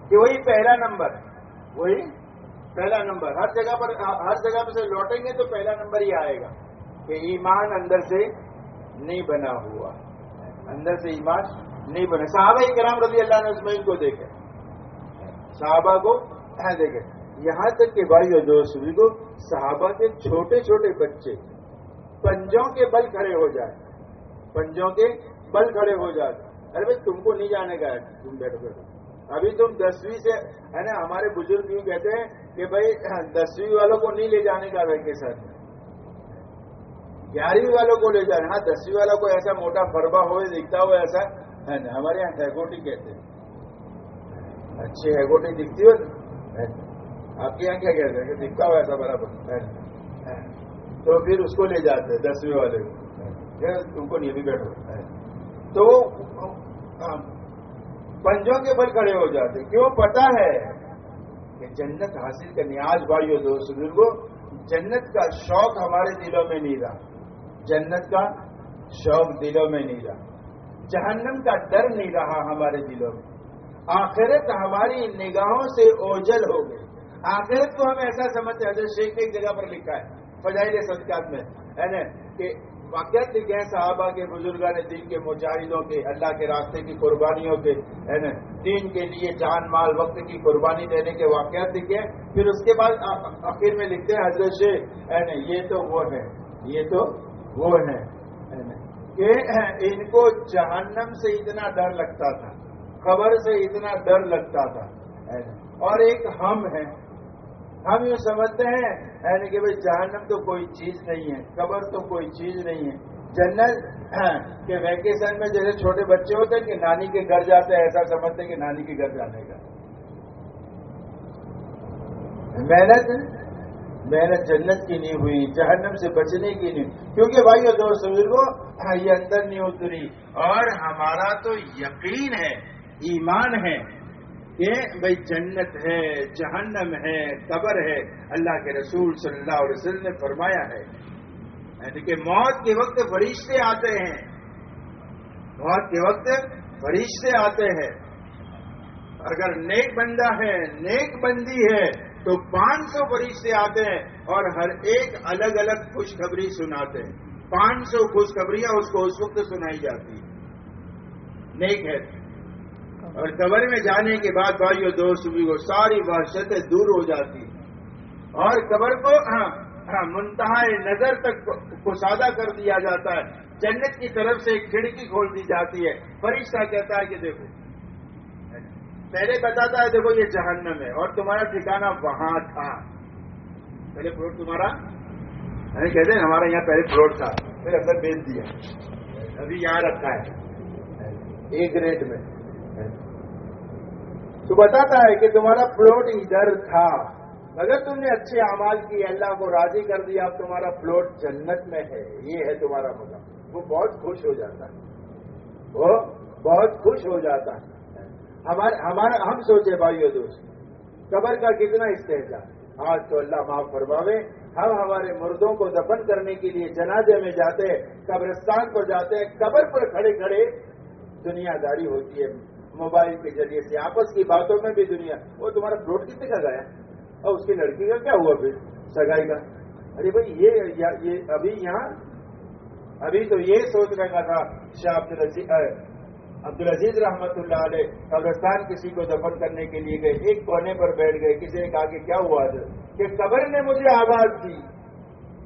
کہ وہی پہلا نمبر وہی پہلا نمبر۔ ہر جگہ پر ہر جگہ پہ سے لوٹیں گے تو پہلا نمبر ہی آئے گا کہ ایمان اندر سے نہیں بنا ہوا۔ اندر سے ایمان نہیں بنے صحابہ کرام رضی اللہ نے اسماعیل کو دیکھے صحابہ کو ہاں دیکھے یہاں تک کہ بھائی اور دوست کو صحابہ کے چھوٹے چھوٹے بچے پنجوں کے بل کھڑے ہو جائے۔ پنجوں کے بل کھڑے ہو جائے۔ ارے بھائی، تم کو نہیں جانے کا ہے۔ تم بیٹھو بیٹھو۔ ابھی تم دسویں سے، ہے نا، ہمارے بزرگ یوں کہتے ہیں کہ بھائی دسویں والوں کو نہیں لے جانے کا ویکیشن گیارہویں والوں کو لے جانا ہاں دسویں والوں کو ایسا موٹا فربا ہوئے، دکھتا ہوا ایسا۔ ہاں، ہمارے یہاں ہیگوٹی کہتے ہیں۔ اچھی ہیگوٹی دکھتی ہو۔ ہاں، آپ کے یہاں کیا کہتے ہیں؟ دکھتا ہوا ایسا برابر ہاں، تو پھر اس کو لے جاتے ہیں، دسویں والے کو۔ تم کو نہیں بھی بیٹھو۔ تو پنجوں کے بل کھڑے ہو جاتے کیوں؟ پتا ہے جنت حاصل کرنی آج بھائی ہو دوست بزرگوں جنت کا شوق ہمارے دلوں میں نہیں رہا۔ جنت کا شوق دلوں میں نہیں رہا۔ جہنم کا ڈر نہیں رہا ہمارے دلوں میں۔ آخرت ہماری نگاہوں سے اوجل ہو گئی۔ آخرت کو ہم ایسا سمجھتے ہیں شیخ ایک جگہ پر لکھا ہے، فضائل صدقات میں، ہے نا، کہ واقعات لکھے ہیں صحابہ کے بزرگان دین کے مجاہدوں کے، اللہ کے راستے کی قربانیوں کے، ہے نا؟ دین کے لیے جان مال وقت کی قربانی دینے کے واقعات لکھے ہیں پھر اس کے بعد آخر میں لکھتے ہیں حضرت شیخ، ہے نا؟ یہ تو وہ ہے، یہ تو وہ ہے کہ ان کو جہنم سے اتنا ڈر لگتا تھا خبر سے اتنا ڈر لگتا تھا اور ایک ہم ہے ہم یوں سمجھتے ہیں یعنی کہ بھائی جہنم تو کوئی چیز نہیں ہے، قبر تو کوئی چیز نہیں ہے۔ جنت کے ویکیشن میں جیسے چھوٹے بچے ہوتے ہیں کہ نانی کے گھر جاتے ہیں، ایسا سمجھتے ہیں کہ نانی کے گھر جانے کا۔ محنت محنت جنت کی نہیں ہوئی، جہنم سے بچنے کی نہیں۔ کیونکہ بھائی اور دوست بزرگوں یہ اندر نہیں اتری۔ اور ہمارا تو یقین ہے، ایمان ہے۔ کہ بھائی جنت ہے، جہنم ہے، قبر ہے۔ اللہ کے رسول صلی اللہ علیہ وسلم نے فرمایا ہے۔ یعنی کہ موت کے وقت فرشتے آتے ہیں۔ موت کے وقت فرشتے آتے ہیں۔ اگر نیک بندہ ہے، نیک بندی ہے، تو پانچ سو فرشتے آتے ہیں اور ہر ایک الگ الگ خوشخبری سناتے ہیں۔ پانچ سو خوشخبریاں اس کو اس وقت سنائی جاتی ہیں۔ نیک ہے۔ اور قبر میں جانے کے بعد بھائی اور دوست بھی کو ساری وحشتیں دور ہو جاتی اور قبر کو ہاں, ہاں، منتہا نظر تک کو سادہ کر دیا جاتا ہے۔ جنت کی طرف سے ایک کھڑکی کھول دی جاتی ہے۔ فرشتہ کہتا ہے کہ دیکھو پہلے بتاتا ہے دیکھو یہ جہنم ہے اور تمہارا ٹھکانا وہاں تھا۔ پہلے فلوٹ تمہارا؟ یعنی کہتے ہیں ہمارا یہاں پہلے فلوٹ تھا۔ پھر اندر بیچ دیا۔ ابھی یہاں رکھا ہے۔ ایک ریٹ میں۔ تو بتاتا ہے کہ تمہارا پلاٹ ادھر تھا۔ اگر تم نے اچھے اعمال کی اللہ کو راضی کر دیا، اب تمہارا پلاٹ جنت میں ہے۔ یہ ہے تمہارا مطلب وہ بہت خوش ہو جاتا ہے۔ وہ بہت خوش ہو جاتا ہے۔ ہمارا ہم سوچے بھائی دوست، قبر کا کتنا استحصال آج تو اللہ معاف فرماوے۔ ہم ہمارے مردوں کو دفن کرنے کے لیے جنازے میں جاتے ہیں قبرستان کو جاتے ہیں قبر پر کھڑے کھڑے دنیا داری ہوتی ہے۔ موبائل کے ذریعے سے، آپس کی باتوں میں بھی دنیا۔ وہ تمہارا پروٹ کتنے کا گیا اور اس کی لڑکی کا کیا ہوا پھر؟ سگائی کا۔ ارے بھائی، یہ ابھی یہاں ابھی تو یہ سوچ رہا تھا شاہ عبد العزیز رحمت اللہ علیہ قبرستان کسی کو دفن کرنے کے لیے گئے، ایک کونے پر بیٹھ گئے، کسی نے کہا کہ کیا ہوا تھا کہ قبر نے مجھے آواز دی۔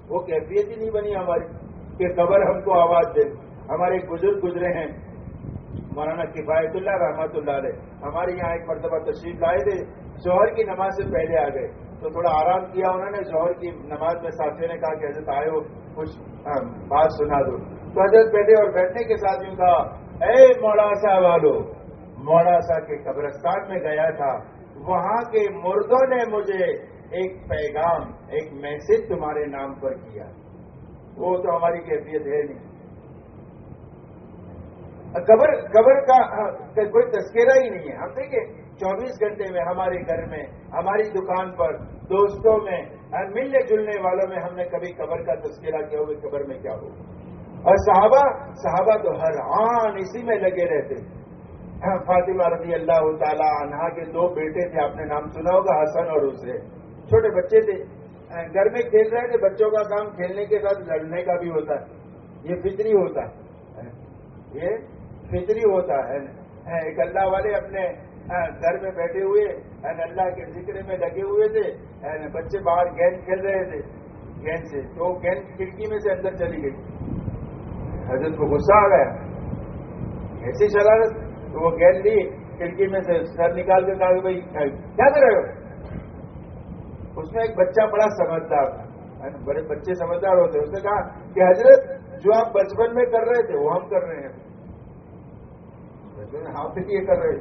وہ کیفیت ہی نہیں بنی ہماری، کہ قبر ہم کو آواز دے۔ ہمارے بزرگ گزرے ہیں مولانا کفایت اللہ رحمت اللہ علیہ، ہمارے یہاں ایک مرتبہ تشریف لائے تھے شوہر کی نماز سے پہلے آ گئے۔ تو تھوڑا آرام کیا انہوں نے شوہر کی نماز میں ساتھیوں نے کہا کہ حضرت آئے ہو، کچھ بات سنا دو۔ تو حضرت بیٹھے اور بیٹھنے کے ساتھ یوں کہا، اے موڑاسا والو موڑاسا کے قبرستان میں گیا تھا، وہاں کے مردوں نے مجھے ایک پیغام، ایک میسج تمہارے نام پر کیا۔ وہ تو ہماری کیفیت ہے نہیں۔ قبر قبر کا ہاں، کوئی تذکرہ ہی نہیں ہے۔ ہم دیکھیں، چوبیس گھنٹے میں ہمارے گھر میں، ہماری دکان پر، دوستوں میں ہاں، ملنے جلنے والوں میں ہم نے کبھی قبر کا تذکرہ کیا ہوگا، قبر میں کیا ہوگا؟ اور صحابہ صحابہ تو ہر آن اسی میں لگے رہتے۔ ہاں، فاطمہ رضی اللہ تعالی عنہا کے دو بیٹے تھے، آپ نے نام سنا ہوگا، حسن اور اسے چھوٹے بچے تھے۔ گھر میں کھیل رہے تھے، بچوں کا کام کھیلنے کے ساتھ لڑنے کا بھی ہوتا ہے۔ یہ فطری ہوتا ہے۔ یہ فطری ہوتا ہے۔ ایک اللہ والے اپنے گھر میں بیٹھے ہوئے اللہ کے ذکر میں لگے ہوئے تھے۔ بچے باہر گیند کھیل رہے تھے۔ گیند سے، تو گیند کھڑکی میں سے اندر چلی گئی۔ حضرت کو غصہ آ گیا۔ ایسی شرارت، تو وہ گیند لی، کھڑکی میں سے سر نکال کے کہا بھائی کیا کر رہے ہو؟ اس میں ایک بچہ بڑا سمجھدار تھا۔ بڑے بچے سمجھدار ہوتے، اس نے کہا کہ حضرت، جو آپ بچپن میں کر رہے تھے، وہ ہم کر رہے ہیں۔ آپ یہ کر رہے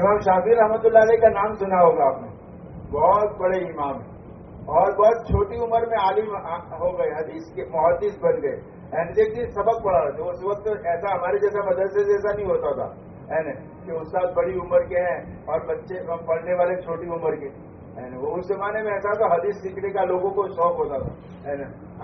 امام شافی رحمۃ اللہ علیہ کا نام سنا ہوگا آپ نے۔ بہت بڑے امام اور بہت چھوٹی عمر میں عالم ہو گئے، حدیث کے محدث بن گئے۔ دیکھیے، سبق پڑھا رہے تھے اس وقت ایسا ہمارے جیسا مدرسے جیسا نہیں ہوتا تھا۔ کہ استاد بڑی عمر کے ہیں اور بچے پڑھنے والے چھوٹی عمر کے۔ وہ اس زمانے میں ایسا تھا، حدیث سیکھنے کا لوگوں کو شوق ہوتا تھا۔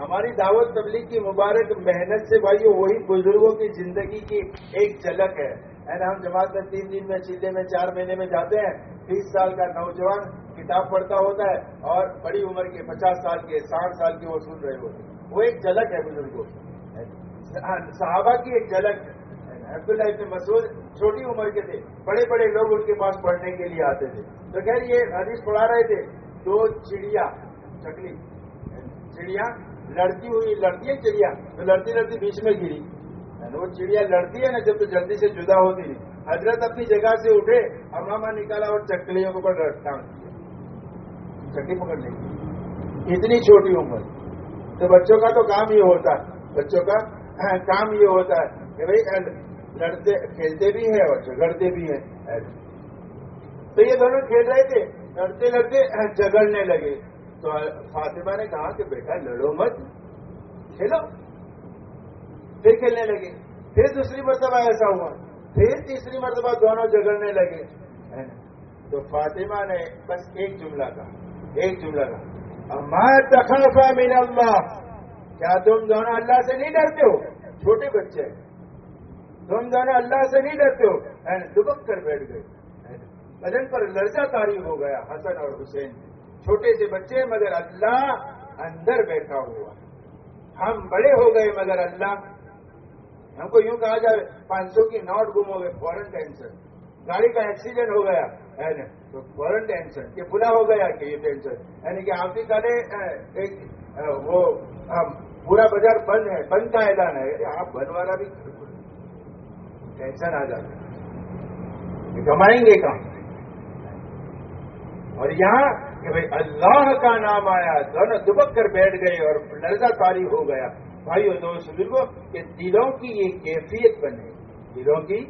ہماری دعوت تبلیغ کی مبارک محنت سے بھائی، وہی بزرگوں کی زندگی کی ایک جھلک ہے۔ ہم جماعت میں تین دن میں چیزیں میں، چار مہینے میں جاتے ہیں۔ تیس سال کا نوجوان کتاب پڑھتا ہوتا ہے اور بڑی عمر کے پچاس سال کے، ساٹھ سال کے وہ سن رہے ہوتے ہیں۔ وہ ایک جھلک ہے بزرگوں۔ ہاں، صحابہ کی ایک جھلک۔ عبداللہ ابن مسعود چھوٹی عمر کے تھے۔ بڑے بڑے لوگ ان کے پاس پڑھنے کے لیے آتے تھے۔ تو خیر، یہ حدیث پڑھا رہے تھے۔ دو چڑیا، چکلی۔ چڑیا لڑتی ہوئی لڑتی ہے چڑیا۔ تو لڑتی لڑتی بیچ میں گری۔ وہ چڑیا لڑتی ہے نا، جب تو جلدی سے جدا ہوتی ہے۔ حضرت اپنی جگہ سے اٹھے اور نکالا اور چکلیوں کو پکڑ چکلی پکڑ لیں اتنی چھوٹی عمر۔ تو بچوں کا تو کام یہ ہوتا ہے۔ بچوں کا کام یہ ہوتا ہے کہ بھائی لڑتے، کھیلتے بھی ہیں اور جگڑتے بھی ہیں۔ تو یہ دونوں کھیل رہے تھے۔ لڑتے لڑتے جگڑنے لگے۔ تو فاطمہ نے کہا کہ بیٹا، لڑو مت۔ کھیلو۔ پھر کھیلنے لگے۔ پھر دوسری مرتبہ ایسا ہوا۔ پھر تیسری مرتبہ دونوں جگڑنے لگے۔ تو فاطمہ نے بس ایک جملہ کہا، ایک جملہ کہا من اللہ. کیا تم دونوں اللہ سے نہیں ڈرتے ہو؟ چھوٹے بچے۔ تم دونوں اللہ سے نہیں ڈرتے ہو؟ دبک کر بیٹھ گئے۔ بدن پر لرزہ تاری ہو گیا، حسن اور حسین۔ چھوٹے سے بچے مگر اللہ اندر بیٹھا ہوا۔ ہم بڑے ہو گئے مگر اللہ ہم کو یوں کہا جائے پانچ سو کی نوٹ گم ہو گئے فورن ٹینشن۔ گاڑی کا ایکسیڈنٹ ہو گیا، ہے نا؟ تو فورن ٹینشن کہ بلا ہو گیا کہ یہ ٹینشن۔ یعنی کہ آپ ہی ایک وہ ہاں، پورا بازار بند ہے، بند کا اعلان ہے۔ یعنی آپ بند والا بھی ٹینشن آ جاتا کمائیں گے کام اور یہاں کہ بھائی اللہ کا نام آیا، دونوں دبک کر بیٹھ گئے اور لرزہ تاری ہو گیا۔ بھائی اور دوست بزرگوں کہ دلوں کی یہ کیفیت بنے، دلوں کی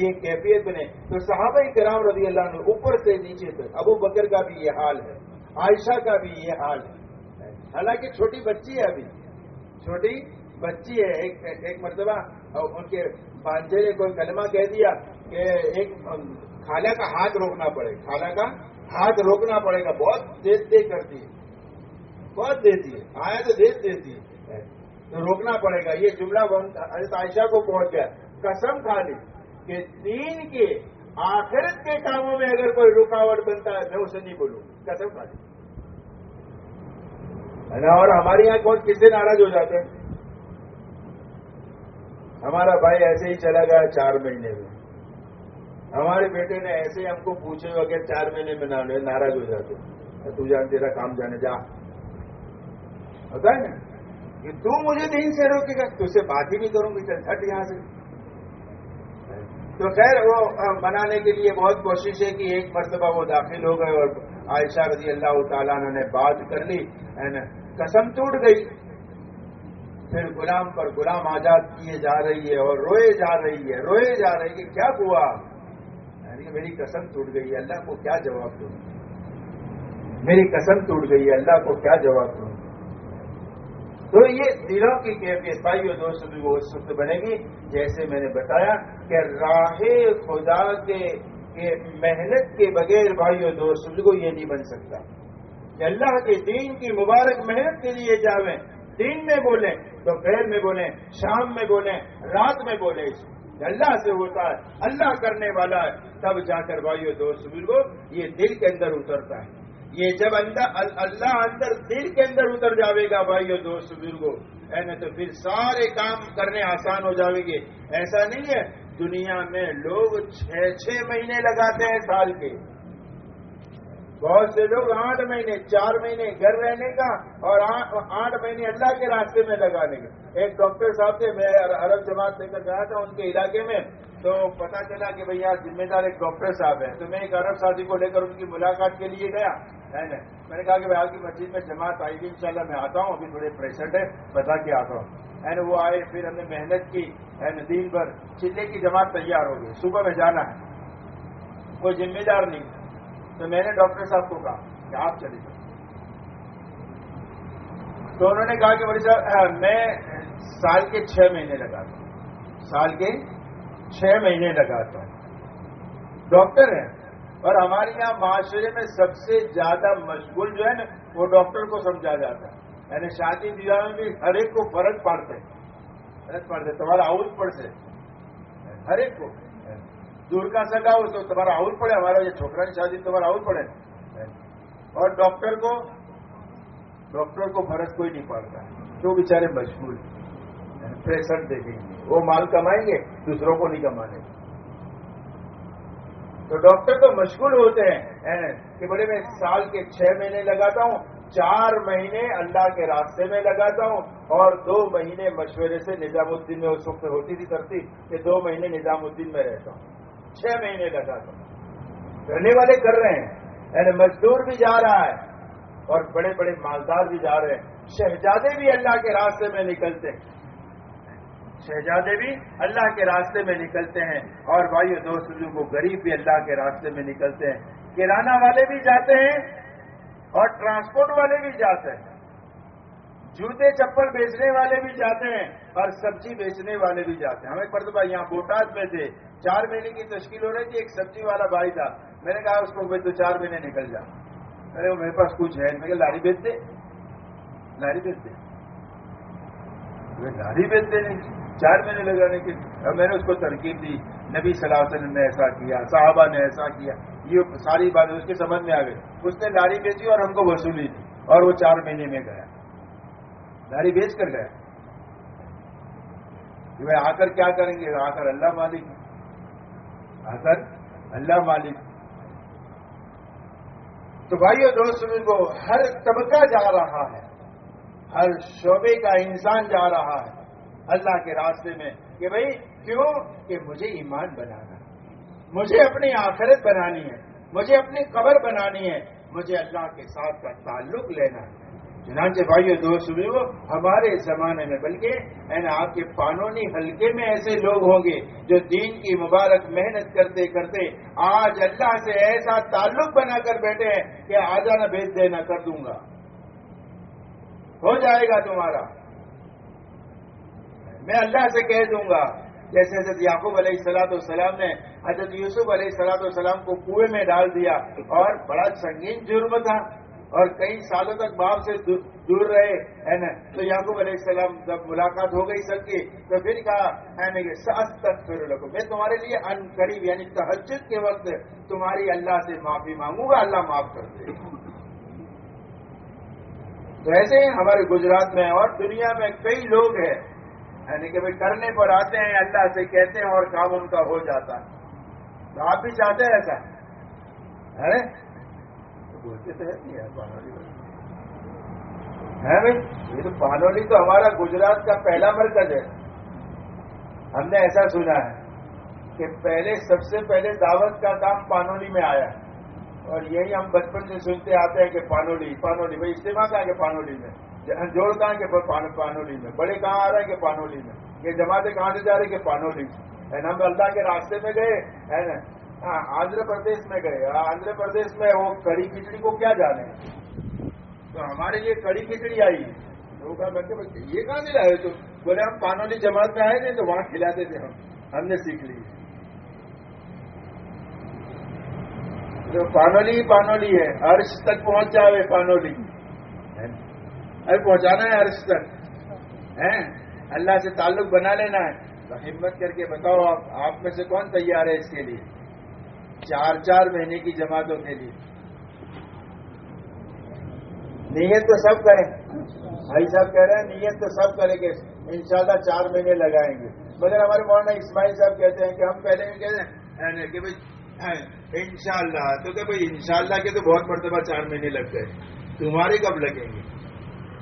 یہ کیفیت بنے۔ تو صحابہ کرام رضی اللہ عنہ اوپر سے نیچے تک ابو بکر کا بھی یہ حال ہے، عائشہ کا بھی یہ حال ہے۔ حالانکہ چھوٹی بچی ہے ابھی۔ چھوٹی بچی ہے، ایک ایک مرتبہ ان کے بانجے نے کوئی کلمہ کہہ دیا کہ ایک خالہ کا ہاتھ روکنا پڑے خالہ کا ہاتھ روکنا پڑے گا، بہت دیر دیر کرتی ہے۔ بہت دیتی ہے، آیا تو دیر دیتی ہے۔ تو روکنا پڑے گا۔ یہ جملہ حضرت عائشہ کو پہنچ گیا۔ قسم کھا لی کہ دین کے آخرت کے کاموں میں اگر کوئی رکاوٹ بنتا ہے، میں اسے نہیں بولوں۔ قسم کھا لی اور ہمارے یہاں کون کس سے ناراض ہو جاتے ہیں۔ ہمارا بھائی ایسے ہی چلا گیا چار مہینے میں۔ ہمارے بیٹے نے ایسے ہی ہم کو پوچھے اگر چار مہینے میں نہ ناراض ہو جاتے تو جان، تیرا کام جانے جا۔ ہوتا ہے نا؟ کہ تو مجھے دین سے روکے گا تو سے بات ہی نہیں کروں گی، چل ہٹ یہاں سے۔ تو خیر، وہ منانے کے لیے بہت کوشش ہے کہ ایک مرتبہ وہ داخل ہو گئے اور عائشہ رضی اللہ تعالیٰ نے بات کر لی قسم ٹوٹ گئی۔ پھر غلام پر غلام آزاد کیے جا رہی ہے اور روئے جا رہی ہے، روئے جا رہی ہے کہ کیا ہوا؟ یعنی میری قسم ٹوٹ گئی ہے، اللہ کو کیا جواب دوں؟ میری قسم ٹوٹ گئی ہے، اللہ کو کیا جواب دوں؟ تو یہ دلوں کی کیفیت بھائی اور دوست بھی وہ اس بنے گی۔ جیسے میں نے بتایا کہ راہ خدا کے محنت کے بغیر بھائی اور دوست کو یہ نہیں بن سکتا۔ کہ اللہ کے دین کی مبارک محنت کے لیے جاویں، دن میں بولیں، دوپہر میں بولیں، شام میں بولیں، رات میں بولیں۔ اللہ سے ہوتا ہے، اللہ کرنے والا ہے۔ تب جا کر بھائیو دوست بزرگوں یہ دل کے اندر اترتا ہے۔ یہ جب اللہ اندر دل کے اندر اتر جاوے گا بھائیو دوست، بزرگوں تو پھر سارے کام کرنے آسان ہو جاوے گے۔ ایسا نہیں ہے۔ دنیا میں لوگ چھ چھ مہینے لگاتے ہیں سال کے۔ بہت سے لوگ آٹھ مہینے، چار مہینے گھر رہنے کا اور آٹھ مہینے اللہ کے راستے میں لگانے کا۔ ایک ڈاکٹر صاحب تھے، میں عرب جماعت لے کر گیا تھا ان کے علاقے میں۔ تو پتا چلا کہ بھائی یہاں ذمہ دار ایک ڈاکٹر صاحب ہیں۔ تو میں ایک عرب شادی کو لے کر ان کی ملاقات کے لیے گیا۔ ہے نا۔ میں نے کہا کہ بھائی آپ کی مسجد میں جماعت آئی گی ان میں آتا ہوں، ابھی تھوڑے پریشنٹ ہے بتا کے آتا ہوں۔ ہے نا، وہ آئے، پھر ہم نے محنت کی، ہے نا دن بھر چلے کی جماعت تیار ہو گئی۔ صبح میں جانا ہے۔ کوئی ذمہ دار نہیں۔ تو میں نے ڈاکٹر صاحب کو کہا کہ آپ چلے جاؤ۔ تو انہوں نے کہا کہ بڑی صاحب میں سال کے چھ مہینے لگاتا ہوں۔ سال کے چھ مہینے لگاتا ہوں۔ ڈاکٹر ہیں۔ اور ہمارے یہاں معاشرے میں سب سے زیادہ مشغول جو ہے نا، وہ ڈاکٹر کو سمجھا جاتا ہے۔ یعنی شادی بیاہ میں بھی ہر ایک کو فرق پڑتے فرق پڑتے تمہارا آؤٹ پڑ سے ہر ایک کو۔ دور کا سگا ہو تو تمہارا آؤٹ پڑے، ہمارا یہ چھوکرا کی شادی تمہارا آؤٹ پڑے۔ اور ڈاکٹر کو ڈاکٹر کو فرق کوئی نہیں پڑتا۔ تو بیچارے مشغول پریشر دیکھیں گے۔ وہ مال کمائیں گے، دوسروں کو نہیں کمانے۔ گے تو ڈاکٹر تو مشغول ہوتے ہیں۔ کہ بولے میں سال کے چھ مہینے لگاتا ہوں، چار مہینے اللہ کے راستے میں لگاتا ہوں اور دو مہینے مشورے سے نظام الدین میں اس وقت ہوتی تھی کرتی کہ دو مہینے نظام الدین میں رہتا ہوں۔ چھ مہینے لگا تھا کرنے والے کر رہے ہیں۔ یعنی مزدور بھی جا رہا ہے اور بڑے بڑے مالدار بھی جا رہے ہیں۔ شہزادے بھی اللہ کے راستے میں نکلتے ہیں۔ شہزادے بھی اللہ کے راستے میں نکلتے ہیں اور بھائی دوست کو غریب بھی اللہ کے راستے میں نکلتے ہیں کرانہ والے بھی جاتے ہیں اور ٹرانسپورٹ والے بھی جاتے ہیں۔ جوتے چپل بیچنے والے بھی جاتے ہیں اور سبزی بیچنے والے بھی جاتے ہیں۔ ہمیں پرتبہ یہاں بوٹاس میں تھے۔ چار مہینے کی تشکیل ہو رہی تھی، ایک سبزی والا بھائی تھا۔ میں نے کہا اس کو تو چار مہینے نکل جا۔ ارے میرے پاس کچھ ہے۔ میں کہ لاری بیچتے۔ لاری بیچتے۔ لاری بیچتے نہیں۔ چار مہینے لگانے کے میں نے اس کو ترکیب دی۔ نبی صلی اللہ علیہ وسلم نے ایسا کیا، صحابہ نے ایسا کیا۔ یہ ساری باتیں اس کے سمجھ میں آ گئی۔ اس نے لاری بیچی اور ہم کو وصولی دی اور وہ چار مہینے میں گیا۔ لاری بیچ کر گیا۔ کہ آ کر کیا کریں گے؟ آ کر اللہ مالک۔ کر اللہ مالک۔ تو بھائیو دوست کو ہر طبقہ جا رہا ہے۔ ہر شعبے کا انسان جا رہا ہے۔ اللہ کے راستے میں کہ بھائی کیوں؟ کہ مجھے ایمان بنانا مجھے اپنی آخرت بنانی ہے۔ مجھے اپنی قبر بنانی ہے۔ مجھے اللہ کے ساتھ کا تعلق لینا ہے۔ چنانچہ بھائی دوست بھی وہ ہمارے زمانے میں بلکہ آپ کے پانونی حلقے میں ایسے لوگ ہوں گے جو دین کی مبارک محنت کرتے کرتے آج اللہ سے ایسا تعلق بنا کر بیٹھے ہیں کہ آ جانا بھیج دینا کر دوں گا۔ ہو جائے گا تمہارا۔ میں اللہ سے کہہ دوں گا، جیسے حضرت یعقوب علیہ السلاۃ والسلام نے حضرت یوسف علیہ السلاۃ والسلام کو کنویں میں ڈال دیا اور بڑا سنگین جرم تھا اور کئی سالوں تک باپ سے دور رہے، ہے نا؟ تو یعقوب علیہ السلام جب ملاقات ہو گئی سب کی، تو پھر کہا، ہے نا کہ سات تک پھر لگو میں تمہارے لیے ان قریب یعنی تحجد کے وقت تمہاری اللہ سے معافی مانگوں گا، اللہ معاف کر دے۔ تو ایسے ہی ہمارے گجرات میں اور دنیا میں کئی لوگ ہیں یعنی کہ کرنے پر آتے ہیں، اللہ سے کہتے ہیں اور کام ان کا ہو جاتا ہے۔ تو آپ بھی چاہتے ہیں ایسا؟ ہے؟ ہے بھائی؟ یہ تو پانولی تو ہمارا گجرات کا پہلا مرکز ہے۔ ہم نے ایسا سنا ہے کہ پہلے سب سے پہلے دعوت کا کام پانولی میں آیا اور یہی ہم بچپن سے سنتے آتے ہیں کہ پانولی پانولی، بھائی استعمال کہاں کہ پانولی میں۔ جوڑ کہاں کہ پانولی میں، بڑے کہاں آ رہے ہیں کہ پانولی میں؟ یہ جماعتیں کہاں سے جا رہی کہ پانولی ہم اللہ کے راستے میں گئے ہے نا ہاں، آندھر پردیش میں گئے۔ ہاں، آندھر پردیش میں وہ کڑی کھچڑی کو کیا جانے؟ تو ہمارے لیے کڑی کھچڑی آئی۔ وہ کہا میں کہ یہ کہاں سے لائے تم بولے ہم پانولی جماعت میں آئے تھے تو وہاں کھلاتے تھے ہم۔ ہم نے سیکھ لی۔ تو پانولی پانولی ہے۔ عرش تک پہنچ جاوے پانولی ارے پہنچانا ہے عرش تک ہے اللہ سے تعلق بنا لینا ہے۔ تو ہمت کر کے بتاؤ آپ آپ میں سے کون تیار ہے اس کے لیے؟ چار چار مہینے کی جماعتوں کے لیے۔ نیت تو سب کریں۔ بھائی صاحب کہہ رہے ہیں، نیت تو سب کریں گے انشاءاللہ چار مہینے لگائیں گے۔ مگر ہمارے مولانا اسماعیل صاحب کہتے ہیں کہ ہم پہلے بھی کہتے ہیں کہ بھائی ان شاء اللہ تو کہ بھائی ان شاء اللہ کے تو بہت مرتبہ چار مہینے لگ گئے۔ تمہارے کب لگیں گے؟